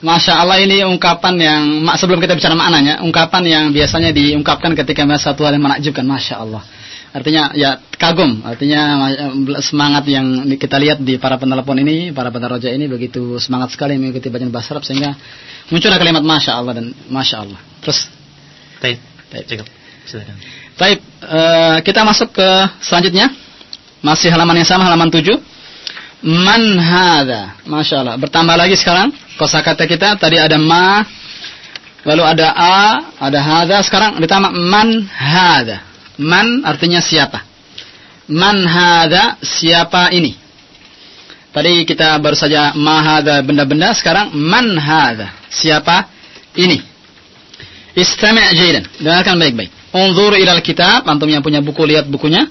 Masya Allah ini ungkapan yang sebelum kita bicara maknanya, ungkapan yang biasanya diungkapkan ketika melihat satu hal yang menakjubkan. Masya Allah. Artinya ya kagum, artinya ma- semangat yang kita lihat di para penelepon ini, para peneroja ini begitu semangat sekali mengikuti bacaan bahasa Arab sehingga muncullah kalimat Masya Allah dan Masya Allah. Terus, Baik, Baik. cukup. Silakan. baik, eh, kita masuk ke selanjutnya. Masih halaman yang sama, halaman 7. Man hadha. Masya Allah. Bertambah lagi sekarang. Kosakata kita tadi ada ma. Lalu ada a. Ada hadha. Sekarang ditambah man hadha. Man artinya siapa. Man hadha. Siapa ini. Tadi kita baru saja ma hadha benda-benda. Sekarang man hadha. Siapa ini. Istami' jaidan. Dengarkan baik-baik. Unzur ilal kitab. Antum yang punya buku lihat bukunya.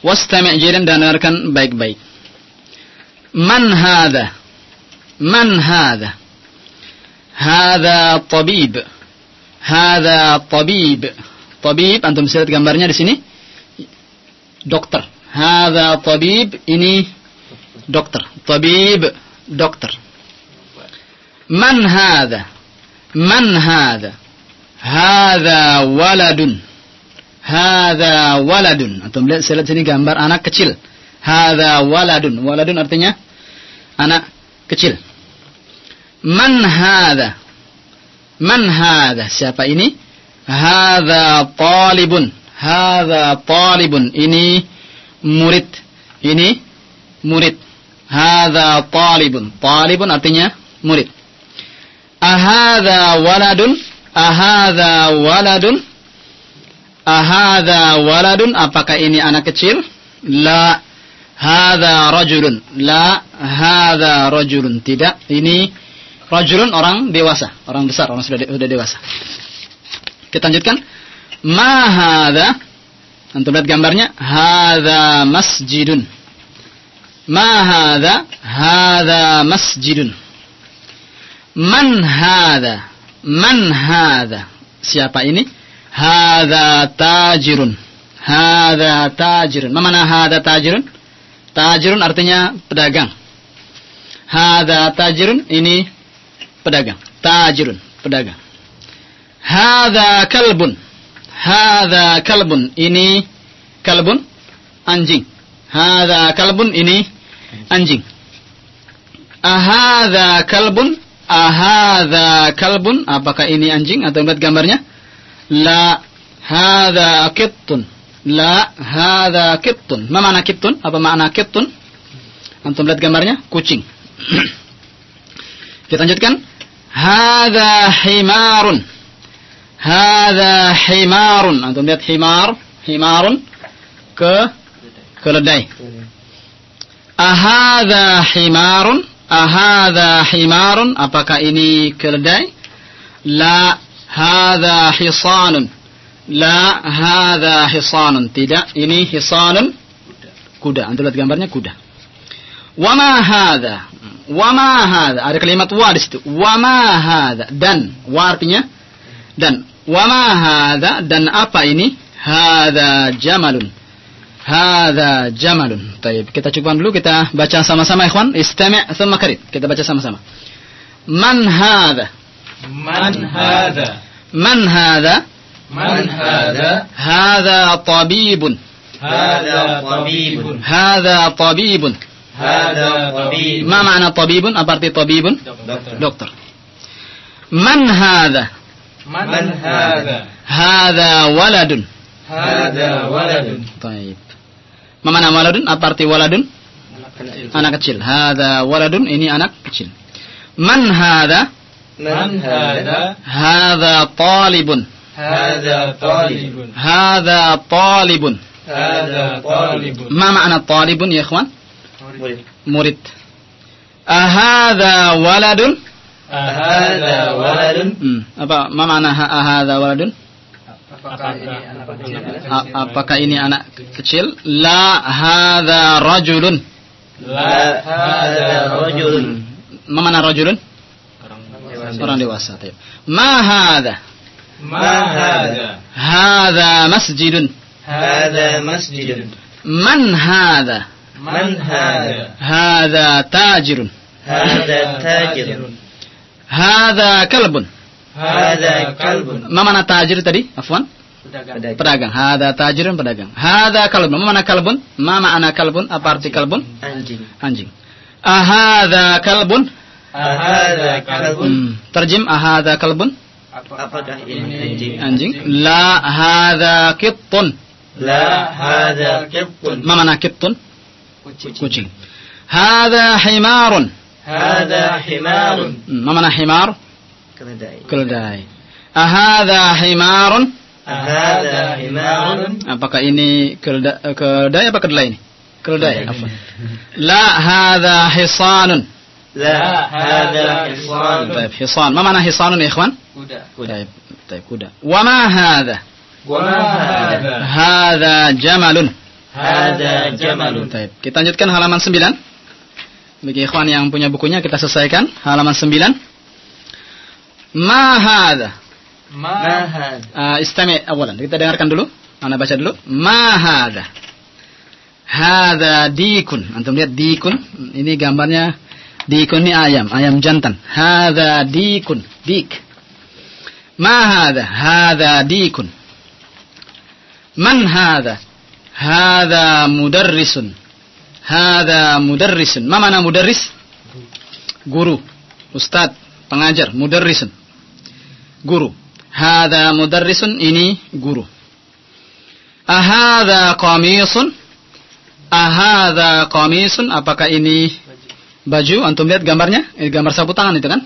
Wastami' jaidan dan dengarkan baik-baik. Man hadha? Man hadha? Hadha tabib. Hadha tabib. Tabib, antum bisa lihat gambarnya di sini. Dokter. Hadha tabib, ini dokter. Tabib, dokter. Man hadha? Man waladun. Hadha waladun. Antum lihat, Selat sini gambar anak kecil. Hada waladun. Waladun artinya anak kecil. Man hada? Man hada? Siapa ini? Hada talibun. Hada talibun. Ini murid. Ini murid. Hada talibun. Talibun artinya murid. Ahada waladun? Ahada waladun? Ahada waladun? Apakah ini anak kecil? La Hada rajulun. La hada rajulun. Tidak. Ini rajulun orang dewasa. Orang besar. Orang sudah, de- sudah dewasa. Kita lanjutkan. Ma hada. Antum lihat gambarnya. Hada masjidun. Ma hada. Hada masjidun. Man hada. Man hada. Siapa ini? Hada tajirun. Hada tajirun. Ma mana hada tajirun? Tajirun artinya pedagang. Hada tajirun ini pedagang. Tajirun, pedagang. Hada kalbun. Hada kalbun ini kalbun anjing. Hada kalbun ini anjing. Ahada kalbun. Ahada kalbun. Apakah ini anjing atau lihat gambarnya? La hada kittun. La hada kittun. Ma mana kittun? Apa makna kittun? Antum lihat gambarnya? Kucing. (clears throat) Kita lanjutkan. Hada himarun. Hada himarun. Antum lihat himar. Himarun. Ke keledai. Ahada himarun. Ahada himarun. Apakah ini keledai? La hada hisanun. La hada hisanun. Tidak, ini hisanun kuda. Antum lihat gambarnya kuda. Wama hada. Wama hada. Ada kalimat wa di situ. Wama hada. Dan. Wa artinya dan. Wama hada. Dan apa ini? Hada jamalun. Hada jamalun. Taib. Kita cukupkan dulu. Kita baca sama-sama ikhwan. Istami' thumma karid. Kita baca sama-sama. Man hada. Man hada. Man hada. Man hada? Hada tabibun. Hada tabibun. Hada tabibun. Hada tabibun. Ma makna tabibun? Apa arti tabibun? Dokter. Dokter. Man hada? Man hada? Hada waladun. Hada waladun. Taib. Ma makna waladun? Apa arti waladun? Anak kecil. Hada waladun ini anak kecil. Man hada? Man hada? Hada talibun. Hada talibun. Hada talibun. Hada talibun. Ma maana talibun ya ikhwan? Murid. Murid. Ahadha waladun? Ahadha waladun. Hmm. Apa ma maana ahadha waladun? Apakah ini anak kecil? Apakah? La hadha rajulun. La hadha rajulun. Hmm. Ma maana rajulun? Orang dewasa. Orang dewasa. Ma hadha? Ma hadha. Hadha masjidun. Hadha masjidun. Man Hada. Man Hada. Hada tajirun. Hada tajirun. Hada kalbun. Hada kalbun. Mama na tajir tadi? Afwan. Pedagang. Hada tajirun pedagang. Hada kalbun. Mama na kalbun? Mama ma'ana kalbun? Apa arti kalbun? Anjing. Anjing. Ahada kalbun. Ahada kalbun. Hmm. Terjem ahada kalbun. Apakah ini anjing? Anjing. La hadza qittun. La hadza qittun. Ma makna qittun? Kucing. Kucing. Hadza himarun. Hadza himarun. Hmm, ma makna himar? Keledai. Keledai. Ahadza himarun? Ahadza himarun. Apakah ini keledai, eh, keledai apa kedelai ini? Keledai, apa? La hadza hisanun. لا هذا حصان Baik, hisan. Ma mana hisanun ya ikhwan? Kuda. Baik, baik, kuda. Wa ma hadha? وما هذا Hadha jamalun. هذا جمل Baik, kita lanjutkan halaman 9. Bagi ikhwan yang punya bukunya kita selesaikan halaman 9. Ma hadha? ما هذا Uh, istami awalan. Kita dengarkan dulu. Ana baca dulu. Ma hadha? Hadha dikun. Antum lihat dikun. Ini gambarnya dikun ini ayam, ayam jantan. Hadha dikun. Dik. Ma hadha? Hadha dikun. Man hadha? Hadha mudarrisun. Hadha mudarrisun. Ma mana mudarris? Guru. Ustad, pengajar, mudarrisun. Guru. Hadha mudarrisun ini guru. Ahadha qamisun? Ahadha qamisun? Apakah ini baju? Antum lihat gambarnya? Ini gambar sapu tangan itu kan?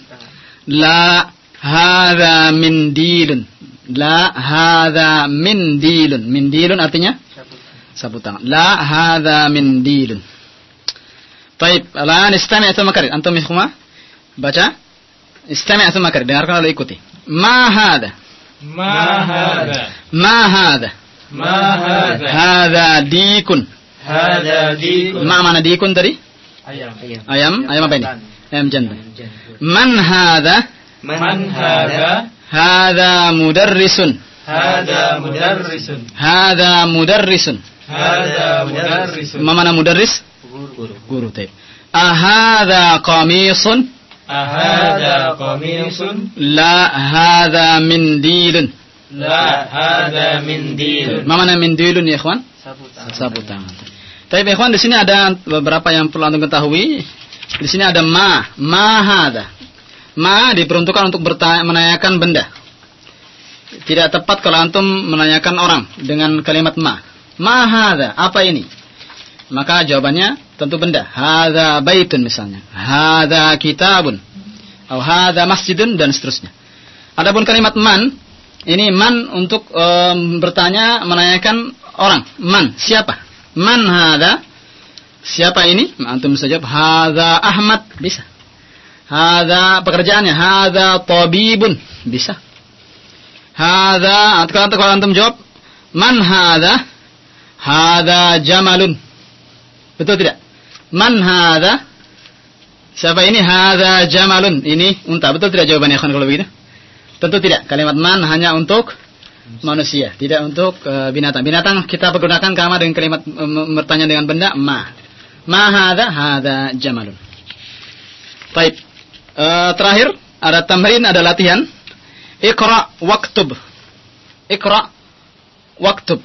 La hadha mindilun. La hadha mindilun. Mindilun artinya? Sapu tangan. La hadha mindilun. Baik, الآن استمع ثم كرر أنتم إخوة baca استمع ثم كرر dengarkan lalu ikuti ما هذا ما هذا ما هذا ما هذا هذا ديك هذا ديك ما معنى ديك tadi Ayam. Ayam. Ayam, apa ini? Ayam jantan. Man hadha? Man hadha? Hadha mudarrisun. Hadha mudarrisun. Hadha mudarrisun. Hadha mudarrisun. Ma mana mudarris? Guru. Guru, taib. Ahadha qamisun? Ahadha qamisun? La hadha mindilun. La hadha mindilun. Ma mana mindilun ya ikhwan? Sapu tangan. Sapu tangan. Tapi ikhwan di sini ada beberapa yang perlu antum ketahui. Di sini ada ma, ma hada. Ma diperuntukkan untuk bertanya, menanyakan benda. Tidak tepat kalau antum menanyakan orang dengan kalimat ma. Ma hada, apa ini? Maka jawabannya tentu benda. Hada baitun misalnya. Hada kitabun. Atau hada masjidun dan seterusnya. Adapun kalimat man, ini man untuk em, bertanya, menanyakan orang. Man, siapa? Man hada? Siapa ini? Antum bisa jawab, hada Ahmad. Bisa. Hada pekerjaannya, hada tabibun. Bisa. Hada, kalau kalau antum jawab, man hada? Hada jamalun. Betul tidak? Man hada? Siapa ini? Hada jamalun. Ini unta. Betul tidak jawabannya kalau begitu? Tentu tidak. Kalimat man hanya untuk manusia, tidak untuk eh, binatang. Binatang kita pergunakan kama dengan kalimat eh, bertanya dengan benda ma. Ma hada? Hada jamalun. Baik. Eh, terakhir ada tamrin, ada latihan. Iqra waktub. Iqra waktub.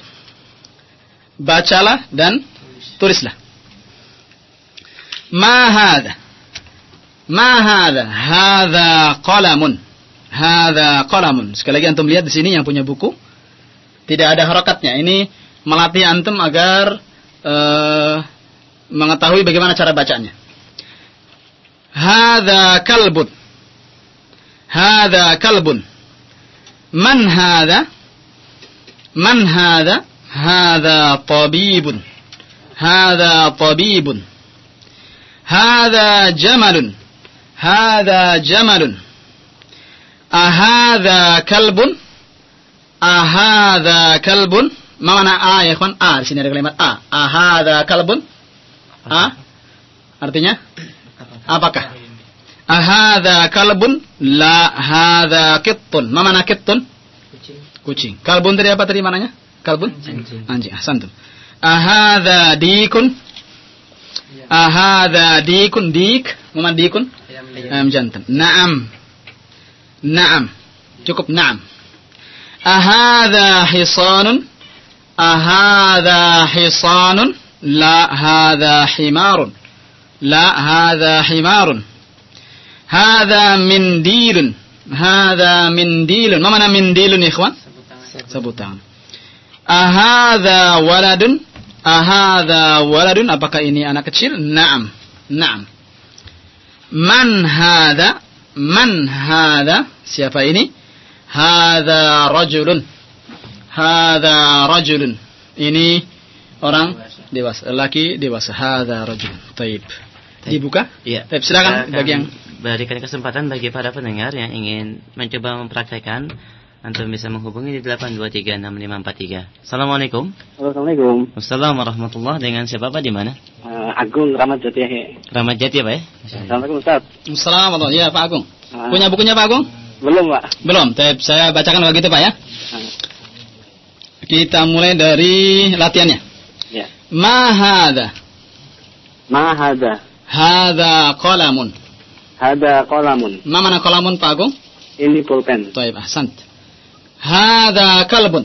Bacalah dan tulislah. Ma hada? Ma hada? Hada qalamun. Hada qalamun. Sekali lagi antum lihat di sini yang punya buku tidak ada harakatnya. Ini melatih antum agar eh, mengetahui bagaimana cara bacanya. Hada kalbun. Hada kalbun. Man hada? Man hadha? Hadha tabibun. Hadha tabibun. Hadha jamalun. Hadha jamalun. Ahadha kalbun? Ahadha kalbun? Ma mana a ya ikhwan? A di sini ada kalimat a. Ahadha kalbun? A? Artinya? Apakah? Ahadha kalbun? La hadha kittun. Ma mana kittun? Kucing. Kalbun tadi apa tadi mananya? Kalbun? Anjing. Anjing. Ahsantum. Ahadha dikun? Ahadha dikun? Dik? Ma mana dikun? Ayam jantan. Naam. Naam. Cukup naam. Ahadha hisanun? Ahadha hisanun? La hadha himarun. La hadha himarun. Hadha mindilun. Hadha mindilun. Ma mana mindilun ikhwan? Sabut tangan. Ahadha waladun? Ahadha waladun? Apakah ini anak kecil? Naam. Naam. Man hadha? Man hadha? Siapa ini? Hadha rajulun. Hadha rajulun. Ini orang dewasa. Laki dewasa. Hadha rajulun. Taib. Dibuka? Iya. Taib, silakan bagi yang berikan kesempatan bagi para pendengar yang ingin mencoba mempraktekkan antum bisa menghubungi di 8236543. Assalamualaikum. Assalamualaikum. Wassalamualaikum warahmatullahi dengan siapa Pak di mana? Eh, Agung Ramat Jati. Ramat Jati ya Pak ya? Assalamualaikum Ustaz. Assalamualaikum. Ya Pak Agung. Ah. Punya bukunya Pak Agung? Belum Pak. Belum. Taib, saya bacakan begitu Pak ya. Ah. Kita mulai dari latihannya. Ya. Ma hadha? Ma hada. Qalamun. Hada qalamun. Ma mana qalamun Pak Agung? Ini pulpen. Taib, ahsant. Hadha kalbun.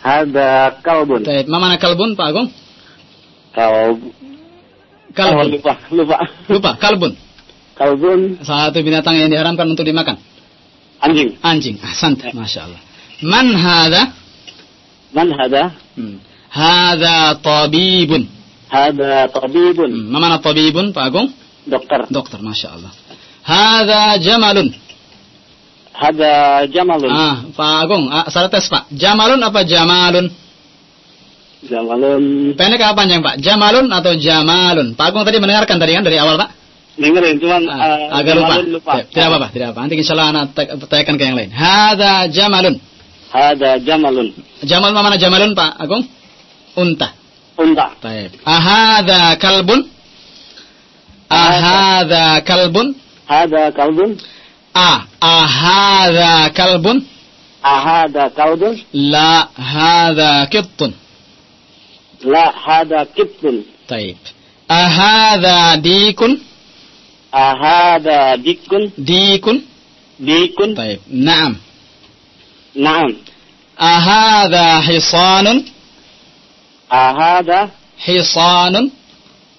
Hada kalbun. Ma mana kalbun Pak Agung? Kalb. Oh, Kalbun. lupa, lupa. Lupa, kalbun. Kalbun Satu binatang yang diharamkan untuk dimakan. Anjing. Anjing. Ahsant, Masya Allah. Man hadha? Man hada? Hmm. Hadha tabibun. Hada tabibun. Hmm. Ma mana tabibun Pak Agung? Dokter. Dokter, Masya Allah. Hadha jamalun. Hada jamalun. Ah, Pak Agung, ah, salah tes Pak. Jamalun apa jamalun? Jamalun. Pendek apa panjang Pak? Jamalun atau jamalun? Pak Agung tadi mendengarkan tadi kan dari awal Pak? Dengerin cuman eh, agak lupa. lupa. Tidak tidak apa-apa, tidak apa. Nanti insya Allah anak tanyakan ke yang lain. Hada jamalun. Hada jamalun. Jamal mana jamalun Pak Agung? Unta. Unta. Baik. Ahada kalbun? Ahada kalbun? Hada kalbun. A. Ahada kalbun? Ahada kalbun. La hada kittun. La hada kibtun. Taib. Ahada dikun? أهذا ديك ديك ديك طيب نعم. نعم. أهذا حصان؟ أهذا حصان.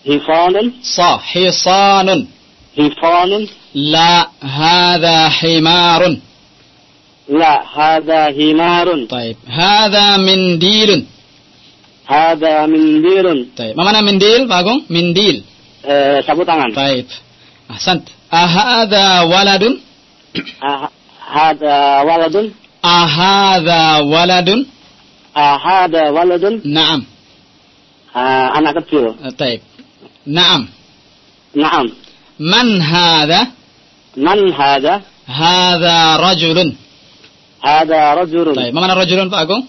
حصان. صح حصان. حصان. لا هذا حمار. لا هذا حمار. طيب هذا منديل. هذا منديل. طيب ما معنى منديل؟ باقوم منديل. أه tangan. طيب أحسنت. أهذا ولد؟ أه، هذا ولد. أهذا ولد؟ أهذا ولد. نعم. أه، أنا كثير طيب. نعم. نعم. من هذا؟ من هذا؟ هذا رجل. هذا رجل. طيب ما من الرجل فأقول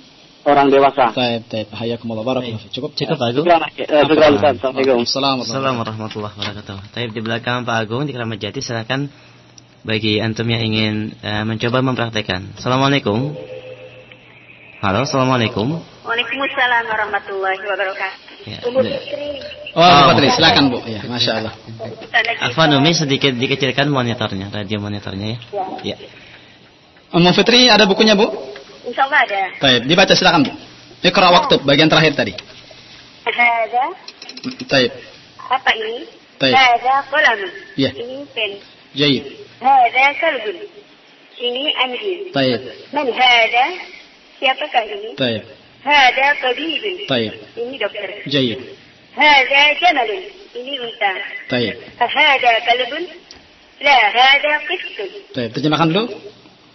orang dewasa. Baik, baik. Hayakumullah barakallahu Cukup cukup Pak Agung. Eh, assalamualaikum. Assalamualaikum warahmatullahi wabarakatuh. Tapi di belakang Pak Agung di Keramat Jati silakan bagi antum yang ingin uh, mencoba mempraktekkan. Assalamualaikum. Halo, assalamualaikum. Waalaikumsalam warahmatullahi wabarakatuh. Ya, Ibu Oh, Putri, oh. silakan Bu. Ya, masya Allah. Afan Umi sedikit dikecilkan monitornya, radio monitornya ya. Ya. ya. Umu Fitri ada bukunya Bu? Insya Allah ada. Baik, dibaca silakan Bu. Iqra waktu bagian terakhir tadi. Hada, Baik. apa ini? Baik. Hada kolamun. Ya. Ini pen. Jayid. Hada kalbun. Ini anjing. Baik. Man hada? Siapakah ini? Baik. Hada tabibun. Baik. Ini dokter. Jayid. Hada jamalun. Ini unta. Baik. Hada kalbun. La hada qistun. Baik, terjemahkan dulu.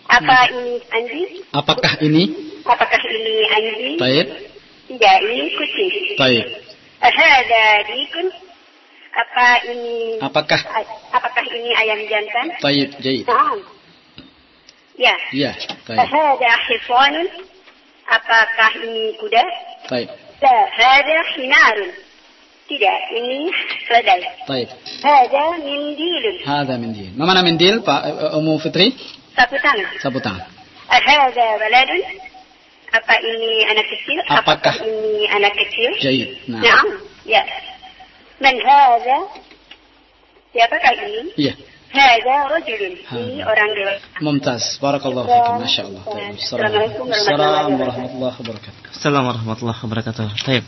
Apa ini anjing? Apakah ini Apakah ini anjing? Taib. Tidak, ini kucing. Taib. Ahada dikun. Apa ini? Apakah? Apakah ini ayam jantan? Taib. Jayid. Naam. Ya. Ya. Taib. Ahada hisanun. Apakah ini kuda? Taib. La, hada hinarun. Tidak, ini keledai. Taib. Hada mindilun. Hada mendil. Ma mana mendil, Pak Umu Fitri? Sapu tangan. Sapu tangan. Ahada baladun. Apa ini anak kecil? Apakah? ini anak kecil? Jayid. Nah. Naam. Ya. Man hada? Siapakah ini? Iya. Hada rajulun. Ini orang dewasa. Mumtaz. Barakallahu fikum. Masya Allah. Taib. Assalamualaikum warahmatullahi wabarakatuh. Assalamualaikum warahmatullahi wabarakatuh. Baik.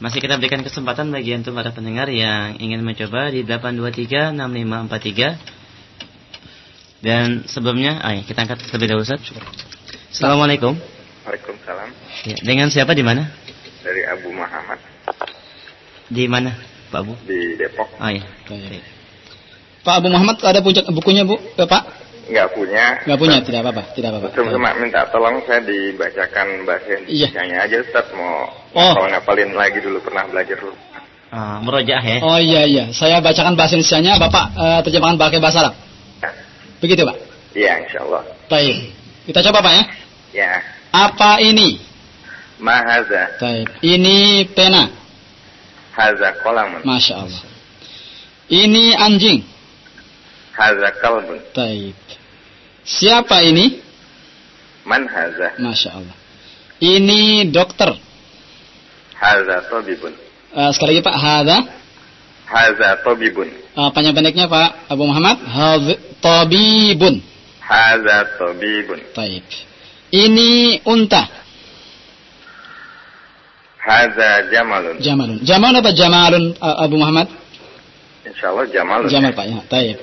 Masih kita berikan kesempatan bagi antum para pendengar yang ingin mencoba di 823 6543. Dan sebelumnya, ayo kita angkat terlebih dahulu Ustaz. Assalamualaikum. Waalaikumsalam. Ya, dengan siapa di mana? Dari Abu Muhammad Di mana, Pak Bu? di Depok. Oh iya. Baik. Pak Abu Muhammad ada punya bukunya Bu? Eh, Pak? Nggak punya. Nggak punya, tidak apa-apa, tidak apa-apa. Cuma minta tolong saya dibacakan bahasa Iya. Indonesia aja Ustaz mau Oh. kalau ngapalin lagi dulu pernah belajar dulu. Ah, merojaah ya. Oh iya iya, saya bacakan bahasa Indonesia-nya, Bapak eh, terjemahkan pakai bahasa Arab. Begitu, Pak? Iya insya Allah. Baik. Kita coba, Pak ya. Ya. Apa ini? Mahaza. Baik. Ini pena. Haza kolamun. Masya Allah. Ini anjing. Haza kalbun. Baik. Siapa ini? Man haza. Masya Allah. Ini dokter. Haza tabibun. Eh, sekali lagi Pak, Hada. Haza tabibun. Uh, panjang pendeknya Pak Abu Muhammad. Hadz tabibun. Haza tabibun. Baik. Ini unta. Haza jamalun. Jamalun. Jamal apa Jamalun uh, Abu Muhammad? Insya Allah jamalun. Jamal Pak ya. Baik.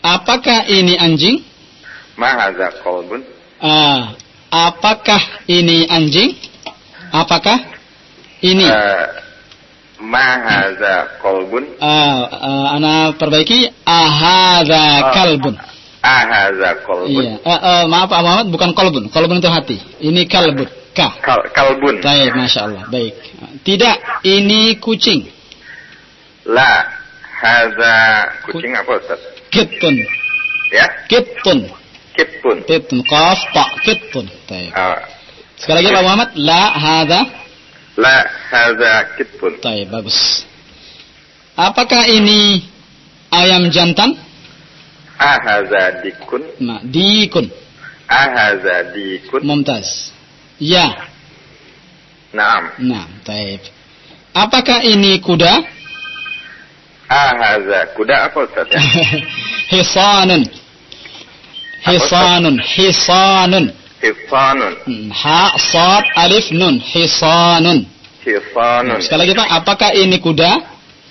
Apakah ini anjing? Ma haza kolbun. Ah, apakah ini anjing? Apakah ini? Eh, ma haza kolbun. Ah, ah, ana perbaiki ahadha Oh. kalbun. Ahaza kolbun. Iya. Ah, ah, maaf Pak Muhammad bukan kolbun. Kolbun itu hati. Ini kalbun. Kah. Kal kalbun. Baik, masya Allah. Baik. Tidak, ini kucing. La haza kucing apa Ustaz? Kitun. Ya, Kitun. kitpun. Kitun. Qaf ta kitun. Baik. Ah, Sekali lagi Pak Muhammad. La hadha. La haza kitpun. Baik, bagus. Apakah ini ayam jantan? Ahaza dikun. Nah, dikun. Ahaza dikun. Mumtaz. Ya. Naam. Nah, baik. Apakah ini kuda? Ahaza kuda (laughs) apa Ustaz? Hisanun. Hisanun. Hisanun. Hisanun. Hmm, Ha, sad, alif, nun. Hisanun. Hisanun. Sekali lagi Pak, apakah ini kuda?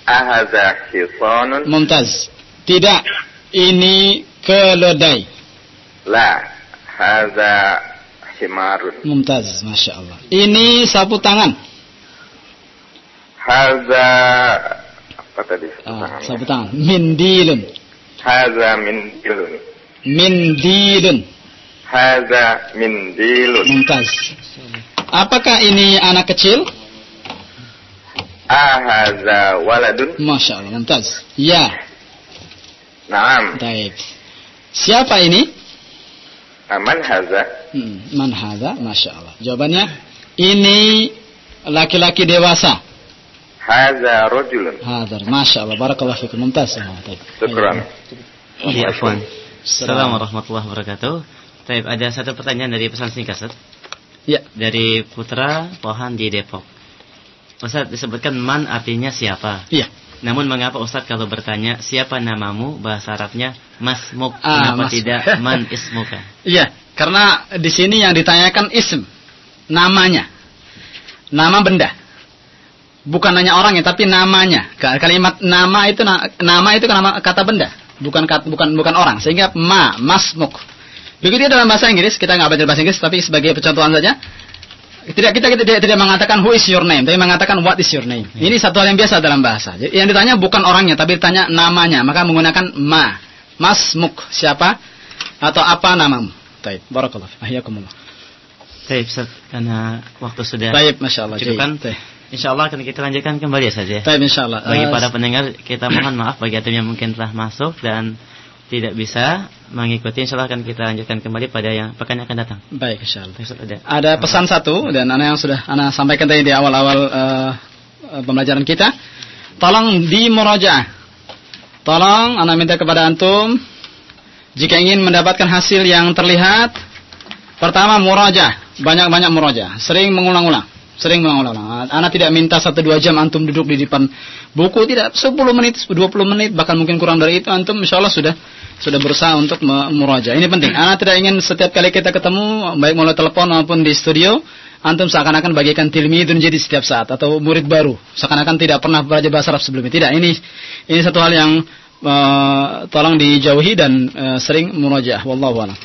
Ahaza hisanun. Mumtaz. Tidak. Ini keledai. La haza himarun. Mumtaz, Masya Allah. Ini sapu tangan. Haza apa tadi? Ah, sapu tangan. Mindilun. Haza mindilun. Mindilun. Haza mindilun. Mumtaz. Apakah ini anak kecil? Ahaza waladun. Masya Allah, mumtaz. Ya, Naam. baik. Siapa ini? Aman haza. Hmm, man hadha? Masya Allah. Jawabannya, ini laki-laki dewasa. Haza rojulun. Hadar, Masya Allah. Barakallah fikum. Mumtaz. Ah, baik. Syukran. Iya, Afwan. Assalamualaikum warahmatullahi wabarakatuh. Taib, ada satu pertanyaan dari pesan singkat, Ustaz. Ya. Dari Putra Pohan di Depok. Ustaz disebutkan man artinya siapa? Iya. Namun mengapa Ustaz kalau bertanya siapa namamu bahasa Arabnya masmuk Ah, kenapa mas- tidak (laughs) man ismuka? Iya, karena di sini yang ditanyakan ism, namanya, nama benda, bukan hanya orangnya tapi namanya. Ka- Kalimat nama itu na- nama itu kan nama kata benda, bukan bukan bukan orang. Sehingga ma masmuk. Begitu dalam bahasa Inggris kita nggak baca bahasa Inggris tapi sebagai percontohan saja. Tidak kita, kita tidak, tidak mengatakan who is your name, tapi mengatakan what is your name. Ini satu hal yang biasa dalam bahasa. Jadi, Yang ditanya bukan orangnya, tapi ditanya namanya. Maka menggunakan ma, masmuk siapa atau apa namamu. Taib, barakallah. Ahyakumullah. Baik, Ustaz, karena waktu sudah Baik, Masya Allah. cukup kan? Baik. Insya Allah akan kita lanjutkan kembali saja. Baik, Insya Allah. Bagi Eh, para pendengar, kita mohon maaf bagi yang mungkin telah masuk dan tidak bisa mengikuti. Insya Allah akan kita lanjutkan kembali pada yang pekan yang akan datang. Baik, Insya Allah. Ustaz, ada. Ada pesan satu dan anak yang sudah anak sampaikan tadi di awal-awal eh, pembelajaran kita. Tolong di murojaah. Tolong anak minta kepada antum jika ingin mendapatkan hasil yang terlihat pertama murojaah, banyak-banyak murojaah, sering mengulang-ulang, sering mengulang-ulang. Anak tidak minta satu dua jam antum duduk di depan buku, tidak 10 menit, 20 menit, bahkan mungkin kurang dari itu antum insya Allah sudah sudah berusaha untuk muraja. Ini penting. Anak tidak ingin setiap kali kita ketemu, baik melalui telepon maupun di studio, antum seakan-akan bagikan tilmidun jadi setiap saat atau murid baru, seakan-akan tidak pernah belajar bahasa Arab sebelumnya. Tidak, ini ini satu hal yang eh, tolong dijauhi dan eh, sering murajaah. Wallahu a'lam.